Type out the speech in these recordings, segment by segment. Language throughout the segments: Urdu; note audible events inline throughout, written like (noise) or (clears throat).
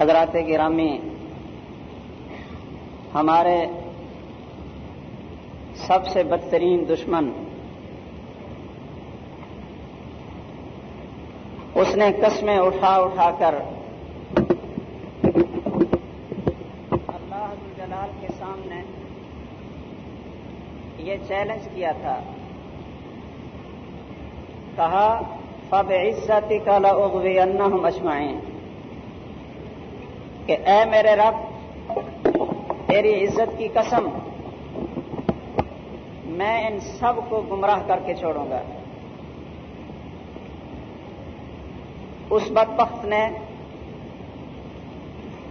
حضرات گرامی، ہمارے سب سے بدترین دشمن، اس نے قسمیں اٹھا اٹھا کر اللہ جلال کے سامنے یہ چیلنج کیا تھا۔ کہا فب عزتی کا لغوی ان مجمعین کہ اے میرے رب، تیری عزت کی قسم میں ان سب کو گمراہ کر کے چھوڑوں گا۔ اس بدبخت نے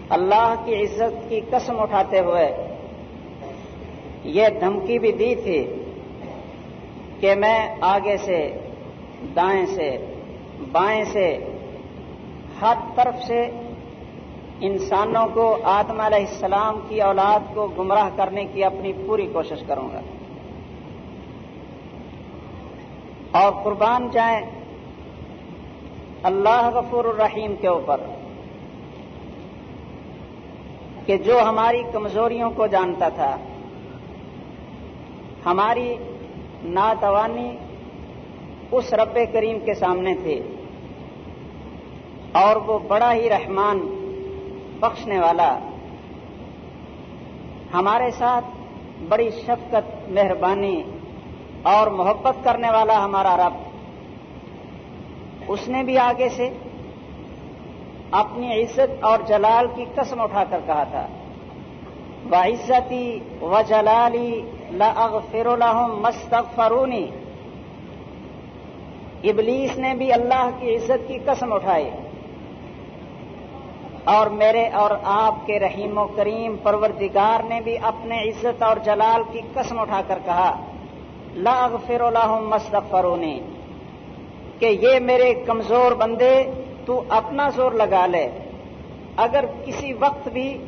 اللہ کی عزت کی قسم اٹھاتے ہوئے یہ دھمکی بھی دی تھی کہ میں آگے سے، دائیں سے، بائیں سے ہر طرف سے انسانوں کو آدم علیہ السلام کی اولاد کو گمراہ کرنے کی اپنی پوری کوشش کروں گا۔ اور قربان جائیں اللہ غفور الرحیم کے اوپر کہ جو ہماری کمزوریوں کو جانتا تھا، ہماری ناتوانی اس رب کریم کے سامنے تھے اور وہ بڑا ہی رحمان بخشنے والا ہمارے ساتھ بڑی شفقت، مہربانی اور محبت کرنے والا ہمارا رب۔ اس نے بھی آگے سے اپنی عزت اور جلال کی قسم اٹھا کر کہا تھا و عزتی و جلالی لغفر الحم مستغفرونی ابلیس نے بھی اللہ کی عزت کی قسم اٹھائی۔ اور میرے اور آپ کے رحیم و کریم پروردگار نے بھی اپنے عزت اور جلال کی قسم اٹھا کر کہا لاغ فر الحم کہ یہ میرے کمزور بندے تو اپنا زور لگا لے۔ اگر کسی وقت بھی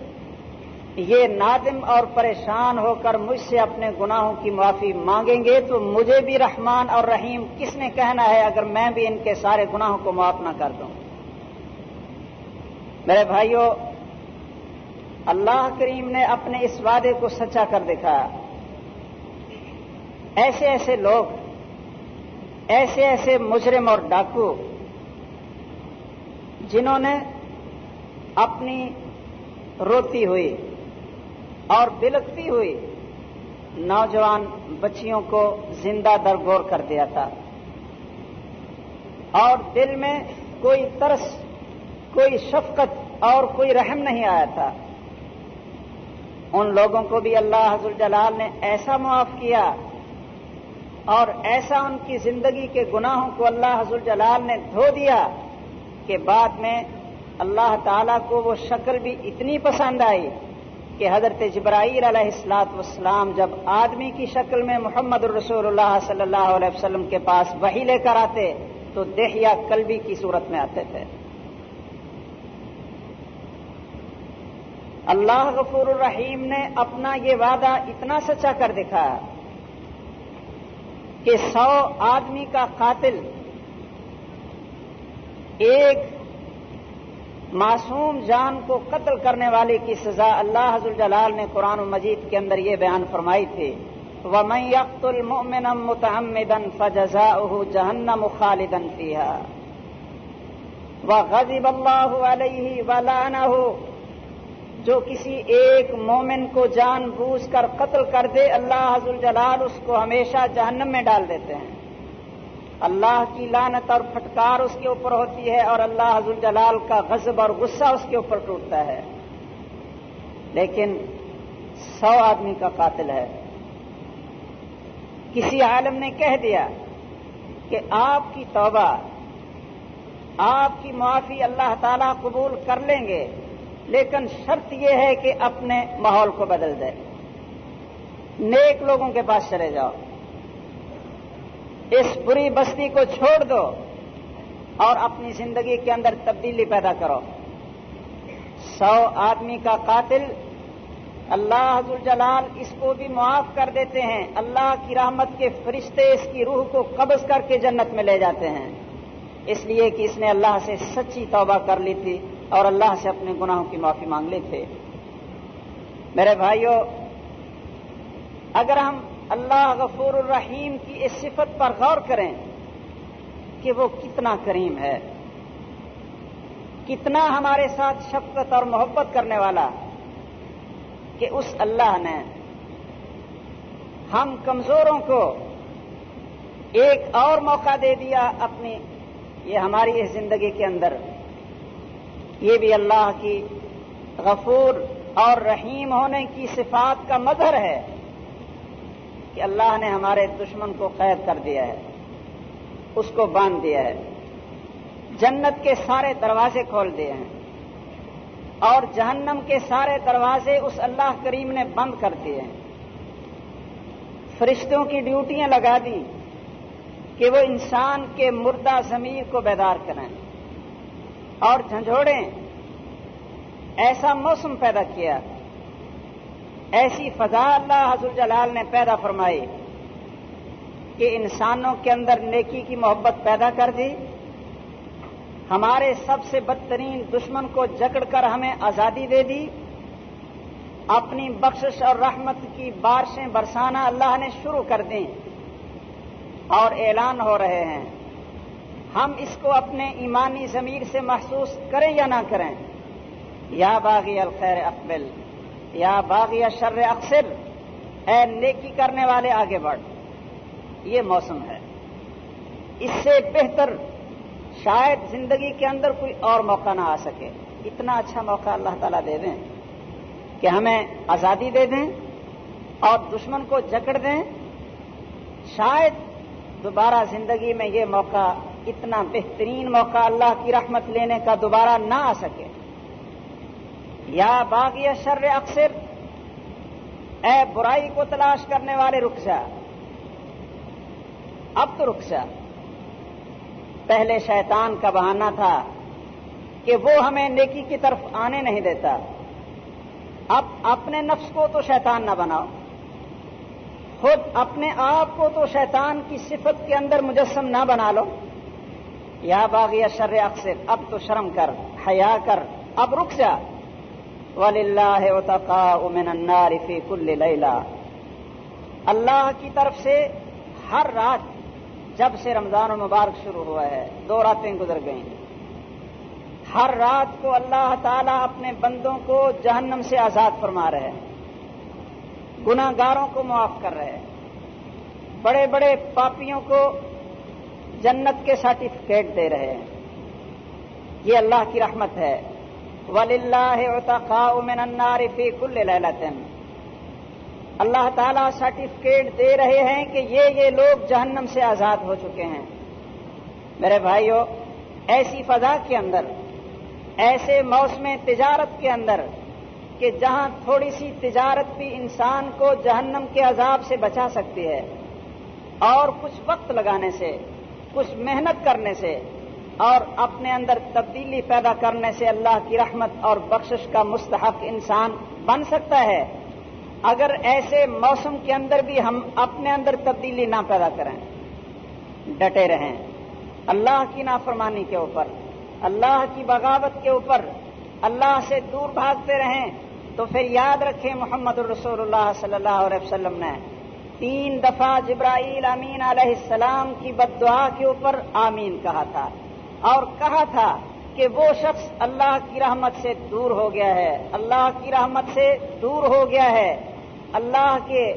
یہ نادم اور پریشان ہو کر مجھ سے اپنے گناہوں کی معافی مانگیں گے، تو مجھے بھی رحمان اور رحیم کس نے کہنا ہے اگر میں بھی ان کے سارے گناہوں کو معاف نہ کر دوں؟ میرے بھائیوں اللہ کریم نے اپنے اس وعدے کو سچا کر دکھایا ایسے ایسے لوگ، ایسے ایسے مجرم اور ڈاکو، جنہوں نے اپنی روتی ہوئی اور بلکتی ہوئی نوجوان بچیوں کو زندہ درگور کر دیا تھا۔ اور دل میں کوئی ترس کوئی شفقت اور کوئی رحم نہیں آیا تھا۔ ان لوگوں کو بھی اللہ حضر جلال نے ایسا معاف کیا اور ایسا ان کی زندگی کے گناہوں کو اللہ حضر جلال نے دھو دیا کہ بعد میں اللہ تعالی کو وہ شکل بھی اتنی پسند آئی کہ حضرت جبرائیل علیہ السلاط وسلام جب آدمی کی شکل میں محمد الرسول اللہ صلی اللہ علیہ وسلم کے پاس وہی لے کر آتے تو دیہیا کلبی کی صورت میں آتے تھے۔ اللہ غفور الرحیم نے اپنا یہ وعدہ اتنا سچا کر دکھایا کہ سو آدمی کا قاتل ایک معصوم جان کو قتل کرنے والے کی سزا اللہ حضر جلال نے قرآن مجید کے اندر یہ بیان فرمائی تھی۔ وہ میں یقت المن متحمدن فجزا جہنم خالدن فیحا وہ غزیب اللہ علیہ ولانا جو کسی ایک مومن کو جان بوجھ کر قتل کر دے، اللہ حضر جلال اس کو ہمیشہ جہنم میں ڈال دیتے ہیں۔ اللہ کی لانت اور پھٹکار اس کے اوپر ہوتی ہے اور اللہ حضر جلال کا غضب اور غصہ اس کے اوپر ٹوٹتا ہے۔ لیکن سو آدمی کا قاتل ہے۔ کسی عالم نے کہہ دیا کہ آپ کی توبہ، آپ کی معافی اللہ تعالی قبول کر لیں گے۔ لیکن شرط یہ ہے کہ اپنے ماحول کو بدل دے۔ نیک لوگوں کے پاس چلے جاؤ۔ اس بری بستی کو چھوڑ دو اور اپنی زندگی کے اندر تبدیلی پیدا کرو۔ سو آدمی کا قاتل اللہ حضر جلال اس کو بھی معاف کر دیتے ہیں۔ اللہ کی رحمت کے فرشتے اس کی روح کو قبض کر کے جنت میں لے جاتے ہیں۔ اس لیے کہ اس نے اللہ سے سچی توبہ کر لی تھی۔ اور اللہ سے اپنے گناہوں کی معافی مانگ لی تھے۔ میرے بھائیوں اگر ہم اللہ غفور الرحیم کی اس صفت پر غور کریں کہ وہ کتنا کریم ہے، کتنا ہمارے ساتھ شفقت اور محبت کرنے والا، کہ اس اللہ نے ہم کمزوروں کو ایک اور موقع دے دیا اپنی، یہ ہماری اس زندگی کے اندر۔ یہ بھی اللہ کی غفور اور رحیم ہونے کی صفات کا مظہر ہے کہ اللہ نے ہمارے دشمن کو قید کر دیا ہے، اس کو باندھ دیا ہے، جنت کے سارے دروازے کھول دیے ہیں اور جہنم کے سارے دروازے اس اللہ کریم نے بند کر دیے ہیں۔ فرشتوں کی ڈیوٹیاں لگا دی کہ وہ انسان کے مردہ ضمیر کو بیدار کریں۔ اور جھنجھوڑیں۔ ایسا موسم پیدا کیا۔ ایسی فضا اللہ حضر جلال نے پیدا فرمائی کہ انسانوں کے اندر نیکی کی محبت پیدا کر دی۔ ہمارے سب سے بدترین دشمن کو جکڑ کر ہمیں آزادی دے دی۔ اپنی بخشش اور رحمت کی بارشیں برسانا اللہ نے شروع کر دیں اور اعلان ہو رہے ہیں۔ ہم اس کو اپنے ایمانی ضمیر سے محسوس کریں یا نہ کریں؟ یا باغی الخیر اقبل، یا باغی شر اکثر اے نیکی کرنے والے آگے بڑھ۔ یہ موسم ہے۔ اس سے بہتر شاید زندگی کے اندر کوئی اور موقع نہ آ سکے۔ اتنا اچھا موقع اللہ تعالیٰ دے دیں کہ ہمیں آزادی دے دیں اور دشمن کو جکڑ دیں۔ شاید دوبارہ زندگی میں یہ موقع اتنا بہترین موقع اللہ کی رحمت لینے کا دوبارہ نہ آ سکے۔ یا باغی شر اکثر اے برائی کو تلاش کرنے والے رک جا اب تو رک جا پہلے شیطان کا بہانہ تھا کہ وہ ہمیں نیکی کی طرف آنے نہیں دیتا۔ اب اپنے نفس کو تو شیطان نہ بناؤ۔ خود اپنے آپ کو تو شیطان کی صفت کے اندر مجسم نہ بنا لو۔ یا باغی شر اکثر اب تو شرم کر، حیا کر، اب رک جا۔ النار فی کل لیلہ اللہ کی طرف سے ہر رات جب سے رمضان المبارک شروع ہوا ہے، دو راتیں گزر گئیں۔ ہر رات کو اللہ تعالیٰ اپنے بندوں کو جہنم سے آزاد فرما رہے ہیں۔ گناگاروں کو معاف کر رہے ہیں۔ بڑے بڑے پاپیوں کو جنت کے سرٹیفکیٹ دے رہے ہیں۔ یہ اللہ کی رحمت ہے۔ ولی اللہ من النار فی کل لیلتن اللہ تعالیٰ سرٹیفکیٹ دے رہے ہیں کہ یہ یہ لوگ جہنم سے آزاد ہو چکے ہیں۔ میرے بھائیوں ایسی فضا کے اندر، ایسے موسم تجارت کے اندر کہ جہاں تھوڑی سی تجارت بھی انسان کو جہنم کے عذاب سے بچا سکتی ہے اور کچھ وقت لگانے سے کچھ محنت کرنے سے اور اپنے اندر تبدیلی پیدا کرنے سے اللہ کی رحمت اور بخشش کا مستحق انسان بن سکتا ہے۔ اگر ایسے موسم کے اندر بھی ہم اپنے اندر تبدیلی نہ پیدا کریں، ڈٹے رہیں۔ اللہ کی نافرمانی کے اوپر، اللہ کی بغاوت کے اوپر اللہ سے دور بھاگتے رہیں تو پھر یاد رکھیں محمد الرسول اللہ صلی اللہ علیہ وسلم نے تین دفعہ جبرائیل امین علیہ السلام کی بد دعا کے اوپر آمین کہا تھا اور کہا تھا کہ وہ شخص اللہ کی رحمت سے دور ہو گیا ہے۔ اللہ کی رحمت سے دور ہو گیا ہے۔ اللہ کے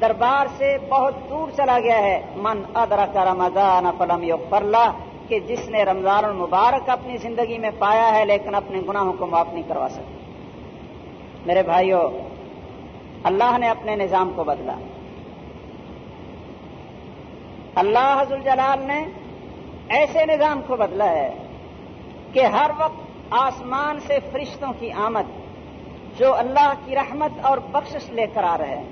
دربار سے بہت دور چلا گیا ہے۔ من ادرک کا رمضان فلم یو کہ جس نے رمضان المبارک اپنی زندگی میں پایا ہے لیکن اپنے گناہوں کو معاف نہیں کروا سکتا۔ میرے بھائیوں اللہ نے اپنے نظام کو بدلا۔ اللہ حضر جلال نے ایسے نظام کو بدلا ہے کہ ہر وقت آسمان سے فرشتوں کی آمد جو اللہ کی رحمت اور بخشش لے کر آ رہے ہیں۔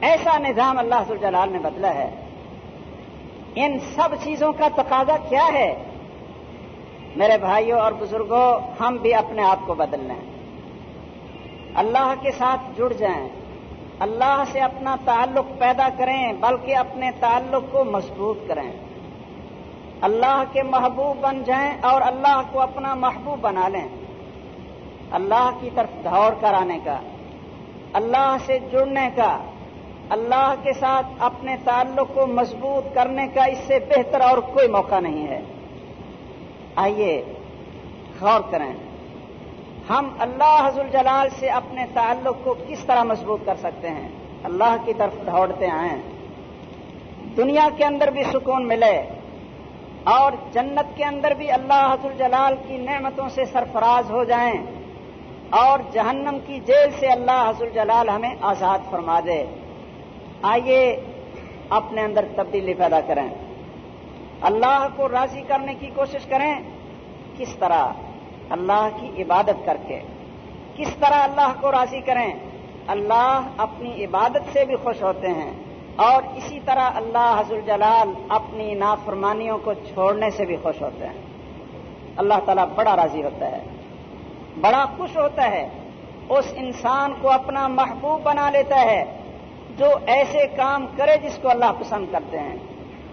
ایسا نظام اللہ حضر جلال نے بدلا ہے۔ ان سب چیزوں کا تقاضا کیا ہے؟ میرے بھائیوں اور بزرگوں، ہم بھی اپنے آپ کو بدل لیں۔ اللہ کے ساتھ جڑ جائیں۔ اللہ سے اپنا تعلق پیدا کریں، بلکہ اپنے تعلق کو مضبوط کریں۔ اللہ کے محبوب بن جائیں اور اللہ کو اپنا محبوب بنا لیں۔ اللہ کی طرف دوڑ کر آنے کا، اللہ سے جڑنے کا، اللہ کے ساتھ اپنے تعلق کو مضبوط کرنے کا اس سے بہتر اور کوئی موقع نہیں ہے۔ آئیے غور کریں۔ ہم اللہ حضر جلال سے اپنے تعلق کو کس طرح مضبوط کر سکتے ہیں؟ اللہ کی طرف دوڑتے آئیں۔ دنیا کے اندر بھی سکون ملے اور جنت کے اندر بھی اللہ حضر جلال کی نعمتوں سے سرفراز ہو جائیں اور جہنم کی جیل سے اللہ حضر جلال ہمیں آزاد فرما دے۔ آئیے اپنے اندر تبدیلی پیدا کریں۔ اللہ کو راضی کرنے کی کوشش کریں۔ کس طرح؟ اللہ کی عبادت کر کے۔ کس طرح اللہ کو راضی کریں؟ اللہ اپنی عبادت سے بھی خوش ہوتے ہیں اور اسی طرح اللہ حضر جلال اپنی نافرمانیوں کو چھوڑنے سے بھی خوش ہوتے ہیں۔ اللہ تعالیٰ بڑا راضی ہوتا ہے۔ بڑا خوش ہوتا ہے۔ اس انسان کو اپنا محبوب بنا لیتا ہے۔ جو ایسے کام کرے جس کو اللہ پسند کرتے ہیں۔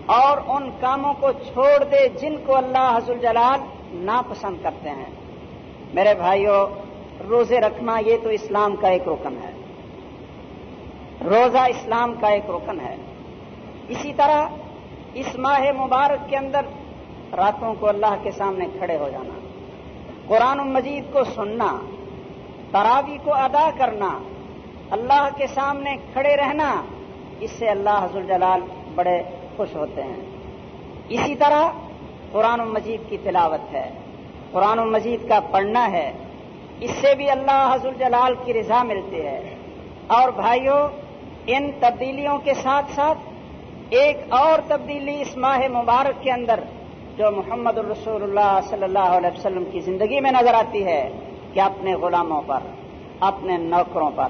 اور ان کاموں کو چھوڑ دے جن کو اللہ حضر جلال ناپسند کرتے ہیں۔ میرے بھائیوں روزے رکھنا یہ تو اسلام کا ایک رکن ہے۔ روزہ اسلام کا ایک رکن ہے۔ اسی طرح اس ماہ مبارک کے اندر راتوں کو اللہ کے سامنے کھڑے ہو جانا، قرآن مجید کو سننا، تراوی کو ادا کرنا، اللہ کے سامنے کھڑے رہنا، اس سے اللہ حضر جلال بڑے خوش ہوتے ہیں۔ اسی طرح قرآن مجید کی تلاوت ہے۔ قرآن مجید کا پڑھنا ہے، اس سے بھی اللہ حضر جلال کی رضا ملتی ہے۔ اور بھائیوں ان تبدیلیوں کے ساتھ ساتھ ایک اور تبدیلی اس ماہ مبارک کے اندر جو محمد الرسول اللہ صلی اللہ علیہ وسلم کی زندگی میں نظر آتی ہے کہ اپنے غلاموں پر، اپنے نوکروں پر،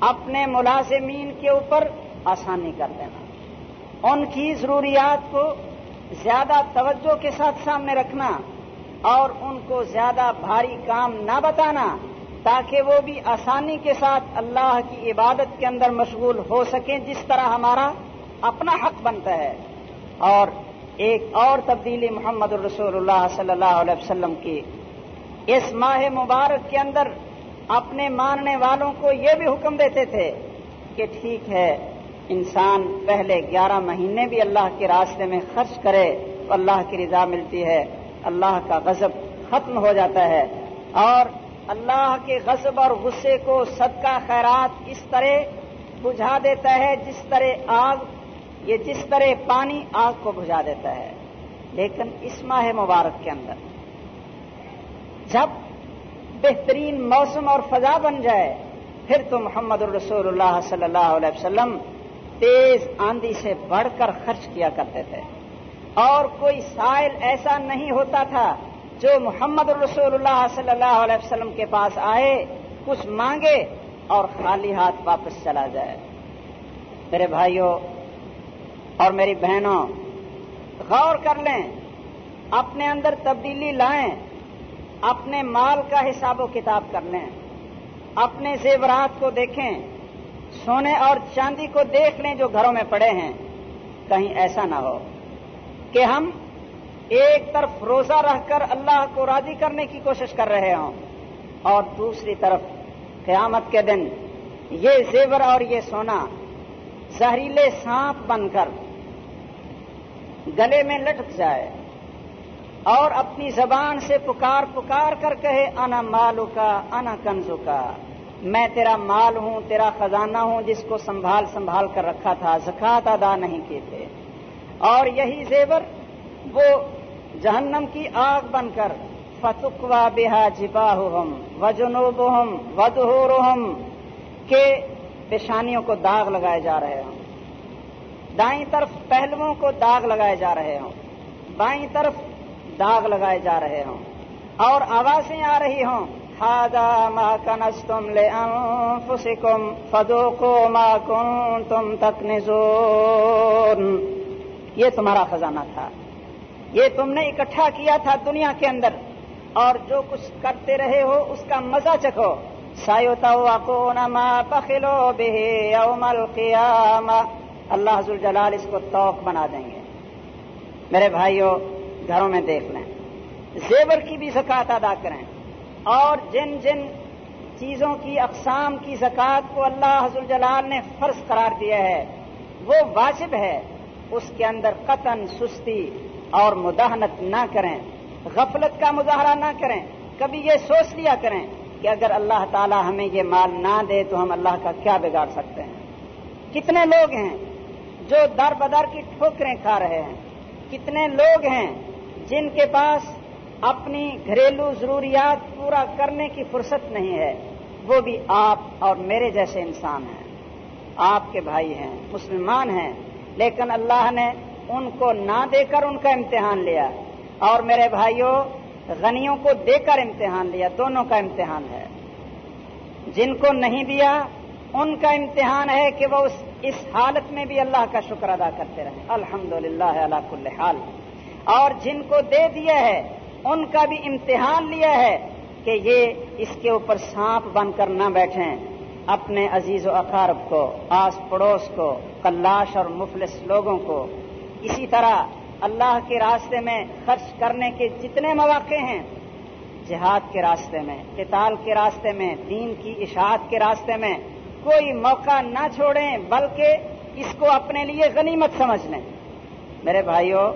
اپنے ملازمین کے اوپر آسانی کر دینا۔ ان کی ضروریات کو زیادہ توجہ کے ساتھ سامنے رکھنا اور ان کو زیادہ بھاری کام نہ بتانا تاکہ وہ بھی آسانی کے ساتھ اللہ کی عبادت کے اندر مشغول ہو سکیں، جس طرح ہمارا اپنا حق بنتا ہے۔ اور ایک اور تبدیلی محمد الرسول اللہ صلی اللہ علیہ وسلم کی۔ اس ماہ مبارک کے اندر اپنے ماننے والوں کو یہ بھی حکم دیتے تھے کہ ٹھیک ہے، انسان پہلے گیارہ مہینے بھی اللہ کے راستے میں خرچ کرے تو اللہ کی رضا ملتی ہے۔ اللہ کا غضب ختم ہو جاتا ہے اور اللہ کے غضب اور غصے کو صدقہ خیرات اس طرح بجھا دیتا ہے جس طرح آگ، یہ جس طرح پانی آگ کو بجھا دیتا ہے۔ لیکن اس ماہ مبارک کے اندر جب بہترین موسم اور فضا بن جائے، پھر تو محمد الرسول اللہ صلی اللہ علیہ وسلم تیز آندھی سے بڑھ کر خرچ کیا کرتے تھے۔ اور کوئی سائل ایسا نہیں ہوتا تھا جو محمد الرسول اللہ صلی اللہ علیہ وسلم کے پاس آئے، کچھ مانگے اور خالی ہاتھ واپس چلا جائے۔ میرے بھائیوں اور میری بہنوں، غور کر لیں، اپنے اندر تبدیلی لائیں، اپنے مال کا حساب و کتاب کر لیں، اپنے زیورات کو دیکھیں، سونے اور چاندی کو دیکھ لیں جو گھروں میں پڑے ہیں۔ کہیں ایسا نہ ہو۔ کہ ہم ایک طرف روزہ رہ کر اللہ کو راضی کرنے کی کوشش کر رہے ہوں اور دوسری طرف قیامت کے دن یہ زیور اور یہ سونا زہریلے سانپ بن کر گلے میں لٹک جائے اور اپنی زبان سے پکار پکار کر کہے، انا مالو کا انا کنزو کا میں تیرا مال ہوں، تیرا خزانہ ہوں جس کو سنبھال سنبھال کر رکھا تھا زکات ادا نہیں کیے تھے۔ اور یہی زیور وہ جہنم کی آگ بن کر فتقوا بہا جبا ہم وجنوب ہم ودہور کے پیشانیوں کو داغ لگائے جا رہے ہوں۔ دائیں طرف پہلوؤں کو داغ لگائے جا رہے ہوں۔ بائیں طرف داغ لگائے جا رہے ہوں۔ اور آوازیں آ رہی ہوں۔ ہادا ما کنس تم لے انفسکم فدوکو ما کن تم تک یہ تمہارا خزانہ تھا۔ یہ تم نے اکٹھا کیا تھا دنیا کے اندر۔ اور جو کچھ کرتے رہے ہو، اس کا مزہ چکھو۔ سایو تو نما پخلو بے اومل اللہ حضر جلال اس کو توق بنا دیں گے۔ میرے بھائیوں گھروں میں دیکھ لیں۔ زیور کی بھی زکوٰۃ ادا کریں۔ اور جن جن چیزوں کی اقسام کی زکوٰۃ کو اللہ حضر جلال نے فرض قرار دیا ہے، وہ واجب ہے۔ اس کے اندر قطن، سستی اور مداحنت نہ کریں، غفلت کا مظاہرہ نہ کریں، کبھی یہ سوچ لیا کریں کہ اگر اللہ تعالی ہمیں یہ مال نہ دے تو ہم اللہ کا کیا بگاڑ سکتے ہیں؟ کتنے لوگ ہیں جو در بدر کی ٹھوکریں کھا رہے ہیں؟ کتنے لوگ ہیں جن کے پاس اپنی گھریلو ضروریات پورا کرنے کی فرصت نہیں ہے؟ وہ بھی آپ اور میرے جیسے انسان ہیں۔ آپ کے بھائی ہیں، مسلمان ہیں لیکن اللہ نے ان کو نہ دے کر ان کا امتحان لیا اور میرے بھائیوں، غنیوں کو دے کر امتحان لیا، دونوں کا امتحان ہے۔ جن کو نہیں دیا، ان کا امتحان ہے کہ وہ اس اس حالت میں بھی اللہ کا شکر ادا کرتے رہیں۔ الحمد للہ اللہ کل حال۔ اور جن کو دے دیا ہے، ان کا بھی امتحان لیا ہے کہ یہ اس کے اوپر سانپ بن کر نہ بیٹھیں۔ اپنے عزیز و اقارب کو، آس پڑوس کو، کلاش اور مفلس لوگوں کو۔ اسی طرح اللہ کے راستے میں خرچ کرنے کے جتنے مواقع ہیں، جہاد کے راستے میں، قتال کے راستے میں، دین کی اشاعت کے راستے میں، کوئی موقع نہ چھوڑیں، بلکہ اس کو اپنے لیے غنیمت سمجھ لیں۔ میرے بھائیوں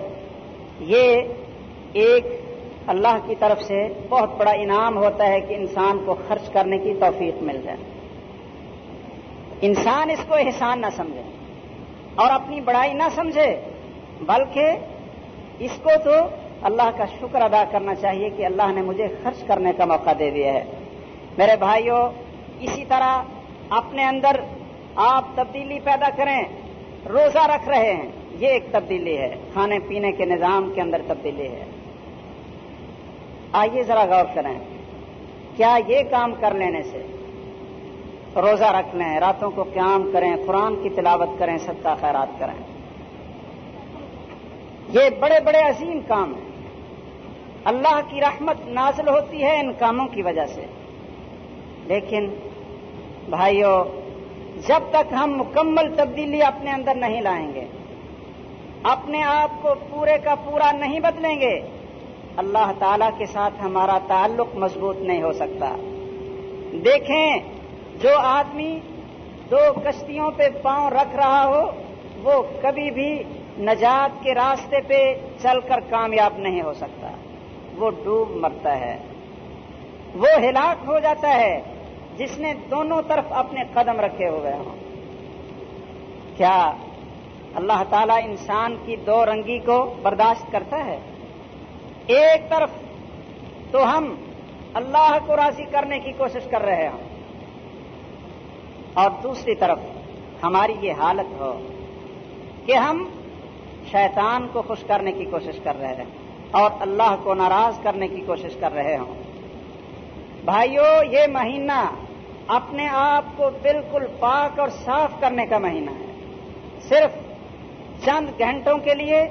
یہ ایک اللہ کی طرف سے بہت بڑا انعام ہوتا ہے کہ انسان کو خرچ کرنے کی توفیق مل جائے۔ انسان اس کو احسان نہ سمجھے اور اپنی بڑائی نہ سمجھے، بلکہ اس کو تو اللہ کا شکر ادا کرنا چاہیے کہ اللہ نے مجھے خرچ کرنے کا موقع دے دیا ہے۔ میرے بھائیوں، اسی طرح اپنے اندر آپ تبدیلی پیدا کریں، روزہ رکھ رہے ہیں، یہ ایک تبدیلی ہے۔ کھانے پینے کے نظام کے اندر تبدیلی ہے۔ آئیے ذرا غور کریں، کیا یہ کام کر لینے سے روزہ رکھ لیں راتوں کو قیام کریں، قرآن کی تلاوت کریں، صدقہ خیرات کریں۔ یہ بڑے بڑے عظیم کام ہیں۔ اللہ کی رحمت نازل ہوتی ہے ان کاموں کی وجہ سے۔ لیکن بھائیوں جب تک ہم مکمل تبدیلی اپنے اندر نہیں لائیں گے، اپنے آپ کو پورے کا پورا نہیں بدلیں گے، اللہ تعالی کے ساتھ ہمارا تعلق مضبوط نہیں ہو سکتا۔ دیکھیں جو آدمی دو کشتیوں پہ پاؤں رکھ رہا ہو، وہ کبھی بھی نجات کے راستے پہ چل کر کامیاب نہیں ہو سکتا۔ وہ ڈوب مرتا ہے۔ وہ ہلاک ہو جاتا ہے جس نے دونوں طرف اپنے قدم رکھے ہوئے ہوں۔ کیا اللہ تعالی انسان کی دو رنگی کو برداشت کرتا ہے؟ ایک طرف تو ہم اللہ کو راضی کرنے کی کوشش کر رہے ہوں۔ اور دوسری طرف ہماری یہ حالت ہو کہ ہم شیطان کو خوش کرنے کی کوشش کر رہے ہیں اور اللہ کو ناراض کرنے کی کوشش کر رہے ہوں۔ بھائیوں یہ مہینہ اپنے آپ کو بالکل پاک اور صاف کرنے کا مہینہ ہے۔ صرف چند گھنٹوں کے لیے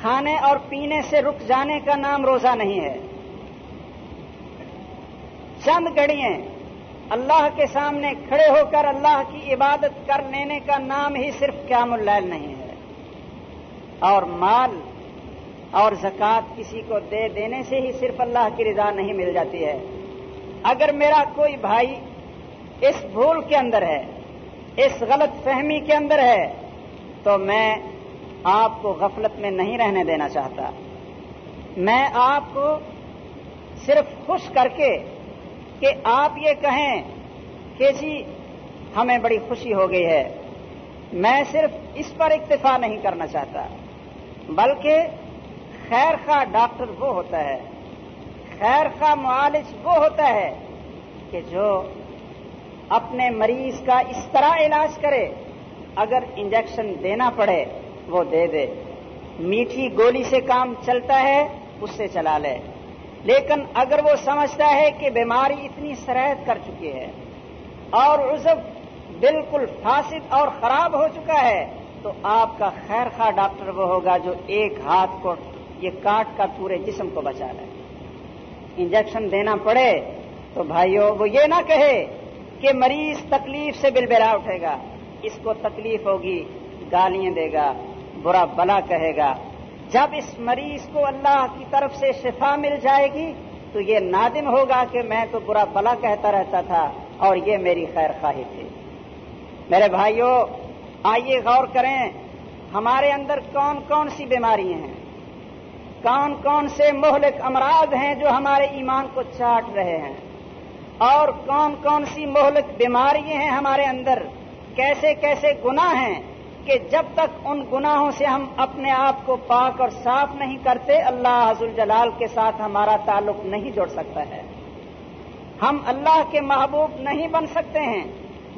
کھانے اور پینے سے رک جانے کا نام روزہ نہیں ہے۔ چند گھڑیاں اللہ کے سامنے کھڑے ہو کر اللہ کی عبادت کر لینے کا نام ہی صرف قیام اللیل نہیں ہے۔ اور مال اور زکوٰۃ کسی کو دے دینے سے ہی صرف اللہ کی رضا نہیں مل جاتی ہے۔ اگر میرا کوئی بھائی اس بھول کے اندر ہے، اس غلط فہمی کے اندر ہے، تو میں آپ کو غفلت میں نہیں رہنے دینا چاہتا۔ میں آپ کو صرف خوش کر کے کہ آپ یہ کہیں کہ جی ہمیں بڑی خوشی ہو گئی ہے۔ میں صرف اس پر اکتفا نہیں کرنا چاہتا، بلکہ خیر خواہ ڈاکٹر وہ ہوتا ہے خیر خواہ معالج وہ ہوتا ہے کہ جو اپنے مریض کا اس طرح علاج کرے، اگر انجیکشن دینا پڑے وہ دے دے۔ میٹھی گولی سے کام چلتا ہے، اس سے چلا لے۔ لیکن اگر وہ سمجھتا ہے کہ بیماری اتنی سرحد کر چکی ہے اور عزب بالکل فاسد اور خراب ہو چکا ہے، تو آپ کا خیر خواہ ڈاکٹر وہ ہوگا جو ایک ہاتھ کو، یہ کاٹ کر پورے جسم کو بچا لے۔ انجیکشن دینا پڑے تو بھائیوں وہ یہ نہ کہے کہ مریض تکلیف سے بل بلا اٹھے گا۔ اس کو تکلیف ہوگی، گالیاں دے گا، برا بلا کہے گا۔ جب اس مریض کو اللہ کی طرف سے شفا مل جائے گی، تو یہ نادم ہوگا کہ میں تو برا بلا کہتا رہتا تھا اور یہ میری خیر خواہی تھی۔ میرے بھائیوں آئیے غور کریں، ہمارے اندر کون کون سی بیماری ہیں؟ کون کون سے مہلک امراض ہیں جو ہمارے ایمان کو چاٹ رہے ہیں؟ اور کون کون سی مہلک بیماری ہیں ہمارے اندر؟ کیسے کیسے گناہ ہیں؟ کہ جب تک ان گناہوں سے ہم اپنے آپ کو پاک اور صاف نہیں کرتے، اللہ حضل جلال کے ساتھ ہمارا تعلق نہیں جوڑ سکتا ہے۔ ہم اللہ کے محبوب نہیں بن سکتے ہیں۔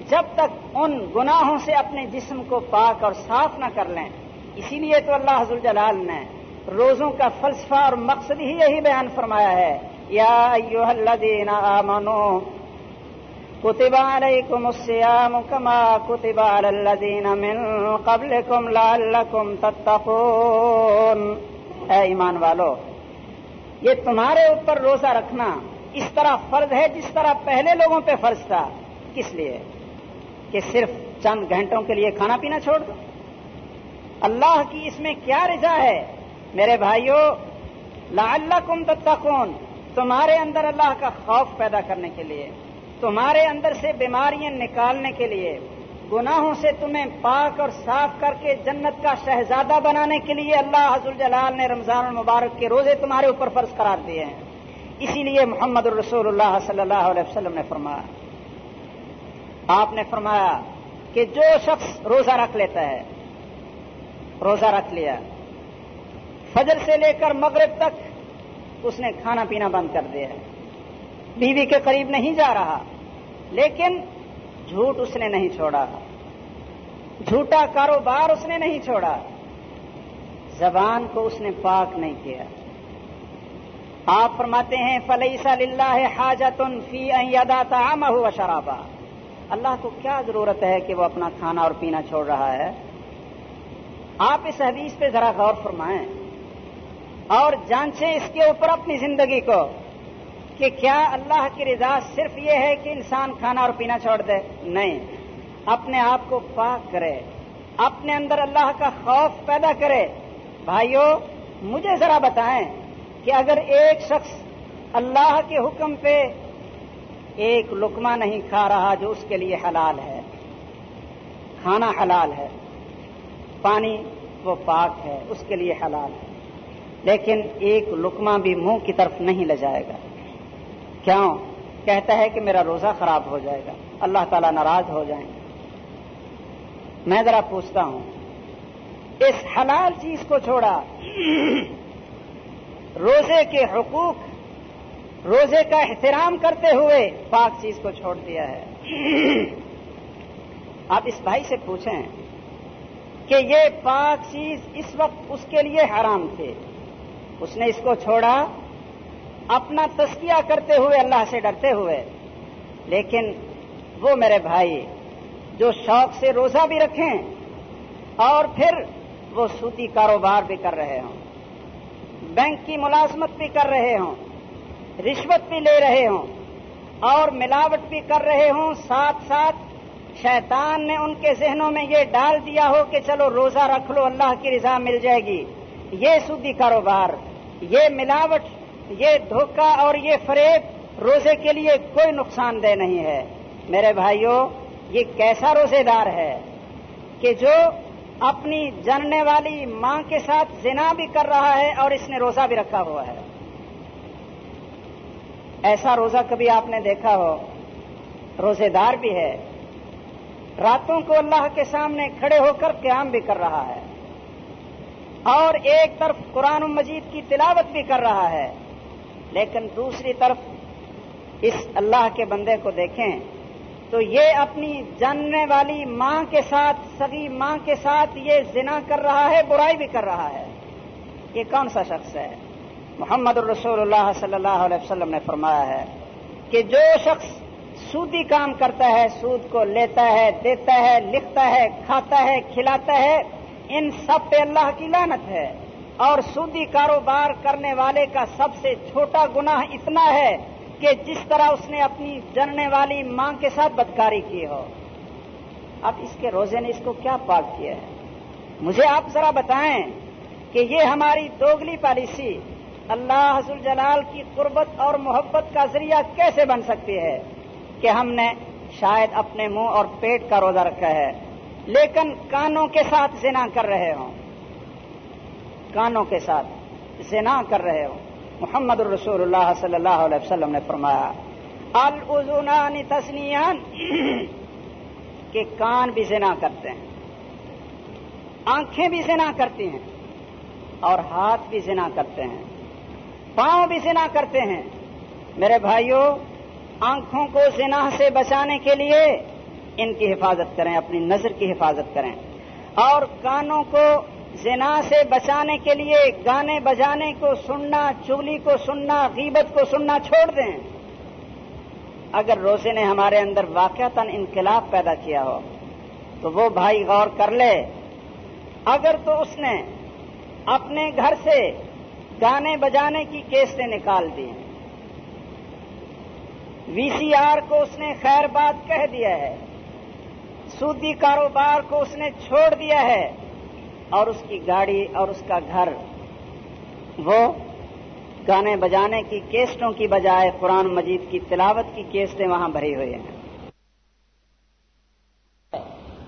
جب تک ان گناہوں سے اپنے جسم کو پاک اور صاف نہ کر لیں۔ اسی لیے تو اللہ حضل جلال نے روزوں کا فلسفہ اور مقصد ہی یہی بیان فرمایا ہے۔ یا الذین آمنوا كتب عليكم الصيام كما كتب على الذين من قبلكم لعلكم تتقون۔ اے ایمان والو، یہ تمہارے اوپر روزہ رکھنا اس طرح فرض ہے جس طرح پہلے لوگوں پہ فرض تھا۔ کس لیے؟ کہ صرف چند گھنٹوں کے لیے کھانا پینا چھوڑ دو۔ اللہ کی اس میں کیا رضا ہے؟ میرے بھائیوں لعلکم تتقون، تمہارے اندر اللہ کا خوف پیدا کرنے کے لیے۔ تمہارے اندر سے بیماریاں نکالنے کے لیے، گناہوں سے تمہیں پاک اور صاف کر کے جنت کا شہزادہ بنانے کے لیے اللہ حضر جلال نے رمضان المبارک کے روزے تمہارے اوپر فرض قرار دیے ہیں۔ اسی لیے محمد الرسول اللہ صلی اللہ علیہ وسلم نے فرمایا، آپ نے فرمایا کہ جو شخص روزہ رکھ لیتا ہے، روزہ رکھ لیا، فجر سے لے کر مغرب تک اس نے کھانا پینا بند کر دیا ہے۔ بیوی کے قریب نہیں جا رہا۔ لیکن جھوٹ اس نے نہیں چھوڑا۔ جھوٹا کاروبار اس نے نہیں چھوڑا۔ زبان کو اس نے پاک نہیں کیا۔ آپ فرماتے ہیں فلیسا للہ حاجت فی ادا تعام ہوا شرابا اللہ کو کیا ضرورت ہے کہ وہ اپنا کھانا اور پینا چھوڑ رہا ہے؟ آپ اس حدیث پہ ذرا غور فرمائیں اور جانچیں اس کے اوپر اپنی زندگی کو۔ کہ کیا اللہ کی رضا صرف یہ ہے کہ انسان کھانا اور پینا چھوڑ دے؟ نہیں۔ اپنے آپ کو پاک کرے۔ اپنے اندر اللہ کا خوف پیدا کرے۔ بھائیوں مجھے ذرا بتائیں کہ اگر ایک شخص اللہ کے حکم پہ ایک لکما نہیں کھا رہا جو اس کے لیے حلال ہے، کھانا حلال ہے، پانی وہ پاک ہے، اس کے لیے حلال ہے، لیکن ایک لکما بھی منہ کی طرف نہیں لے جائے گا۔ کیوں؟ کہتا ہے کہ میرا روزہ خراب ہو جائے گا، اللہ تعالیٰ ناراض ہو جائیں گے۔ میں ذرا پوچھتا ہوں، اس حلال چیز کو چھوڑا، روزے کے حقوق، روزے کا احترام کرتے ہوئے پاک چیز کو چھوڑ دیا ہے۔ آپ اس بھائی سے پوچھیں کہ یہ پاک چیز اس وقت اس کے لیے حرام تھے۔ اس نے اس کو چھوڑا اپنا تسکیہ کرتے ہوئے اللہ سے ڈرتے ہوئے، لیکن وہ میرے بھائی جو شوق سے روزہ بھی رکھیں اور پھر وہ سوتی کاروبار بھی کر رہے ہوں، بینک کی ملازمت بھی کر رہے ہوں، رشوت بھی لے رہے ہوں اور ملاوٹ بھی کر رہے ہوں، ساتھ ساتھ شیطان نے ان کے ذہنوں میں یہ ڈال دیا ہو کہ چلو روزہ رکھ لو، اللہ کی رضا مل جائے گی۔ یہ سودی کاروبار، یہ ملاوٹ یہ دھوکہ اور یہ فریب روزے کے لیے کوئی نقصان دہ نہیں ہے۔ میرے بھائیوں یہ کیسا روزے دار ہے کہ جو اپنی جاننے والی ماں کے ساتھ زنا بھی کر رہا ہے اور اس نے روزہ بھی رکھا ہوا ہے۔ ایسا روزہ کبھی آپ نے دیکھا ہو؟ روزے دار بھی ہے۔ راتوں کو اللہ کے سامنے کھڑے ہو کر قیام بھی کر رہا ہے۔ اور ایک طرف قرآن مجید کی تلاوت بھی کر رہا ہے۔ لیکن دوسری طرف اس اللہ کے بندے کو دیکھیں تو یہ اپنی جاننے والی ماں کے ساتھ سبھی ماں کے ساتھ یہ زنا کر رہا ہے، برائی بھی کر رہا ہے۔ یہ کون سا شخص ہے؟ محمد الرسول اللہ صلی اللہ علیہ وسلم نے فرمایا ہے کہ جو شخص سودی کام کرتا ہے، سود کو لیتا ہے، دیتا ہے، لکھتا ہے، کھاتا ہے، کھلاتا ہے، ان سب پہ اللہ کی لانت ہے۔ اور سودی کاروبار کرنے والے کا سب سے چھوٹا گناہ اتنا ہے کہ جس طرح اس نے اپنی جننے والی ماں کے ساتھ بدکاری کی ہو۔ اب اس کے روزے نے اس کو کیا پاک کیا ہے؟ مجھے آپ ذرا بتائیں کہ یہ ہماری دوگلی پالیسی اللہ حضر جلال کی قربت اور محبت کا ذریعہ کیسے بن سکتی ہے کہ ہم نے شاید اپنے منہ اور پیٹ کا روزہ رکھا ہے، لیکن کانوں کے ساتھ زنا کر رہے ہوں۔ کانوں کے ساتھ زنا کر رہے ہوں محمد الرسول اللہ صلی اللہ علیہ وسلم نے فرمایا الزونانی تسنیان (clears throat) کہ کان بھی زنا کرتے ہیں، آنکھیں بھی زنا کرتی ہیں اور ہاتھ بھی زنا کرتے ہیں، پاؤں بھی زنا کرتے ہیں۔ میرے بھائیوں آنکھوں کو زنا سے بچانے کے لیے ان کی حفاظت کریں، اپنی نظر کی حفاظت کریں اور کانوں کو زنا سے بچانے کے لیے گانے بجانے کو سننا چگلی کو سننا، غیبت کو سننا چھوڑ دیں۔ اگر روزے نے ہمارے اندر واقعتا انقلاب پیدا کیا ہو، تو وہ بھائی غور کر لے۔ اگر تو اس نے اپنے گھر سے گانے بجانے کی کیسٹیں نکال دی۔ وی سی آر کو اس نے خیر بات کہہ دیا ہے۔ سودی کاروبار کو اس نے چھوڑ دیا ہے۔ اور اس کی گاڑی اور اس کا گھر۔ وہ گانے بجانے کی کیسٹوں کی بجائے قرآن مجید کی تلاوت کی کیسٹیں وہاں بھری ہوئی ہیں۔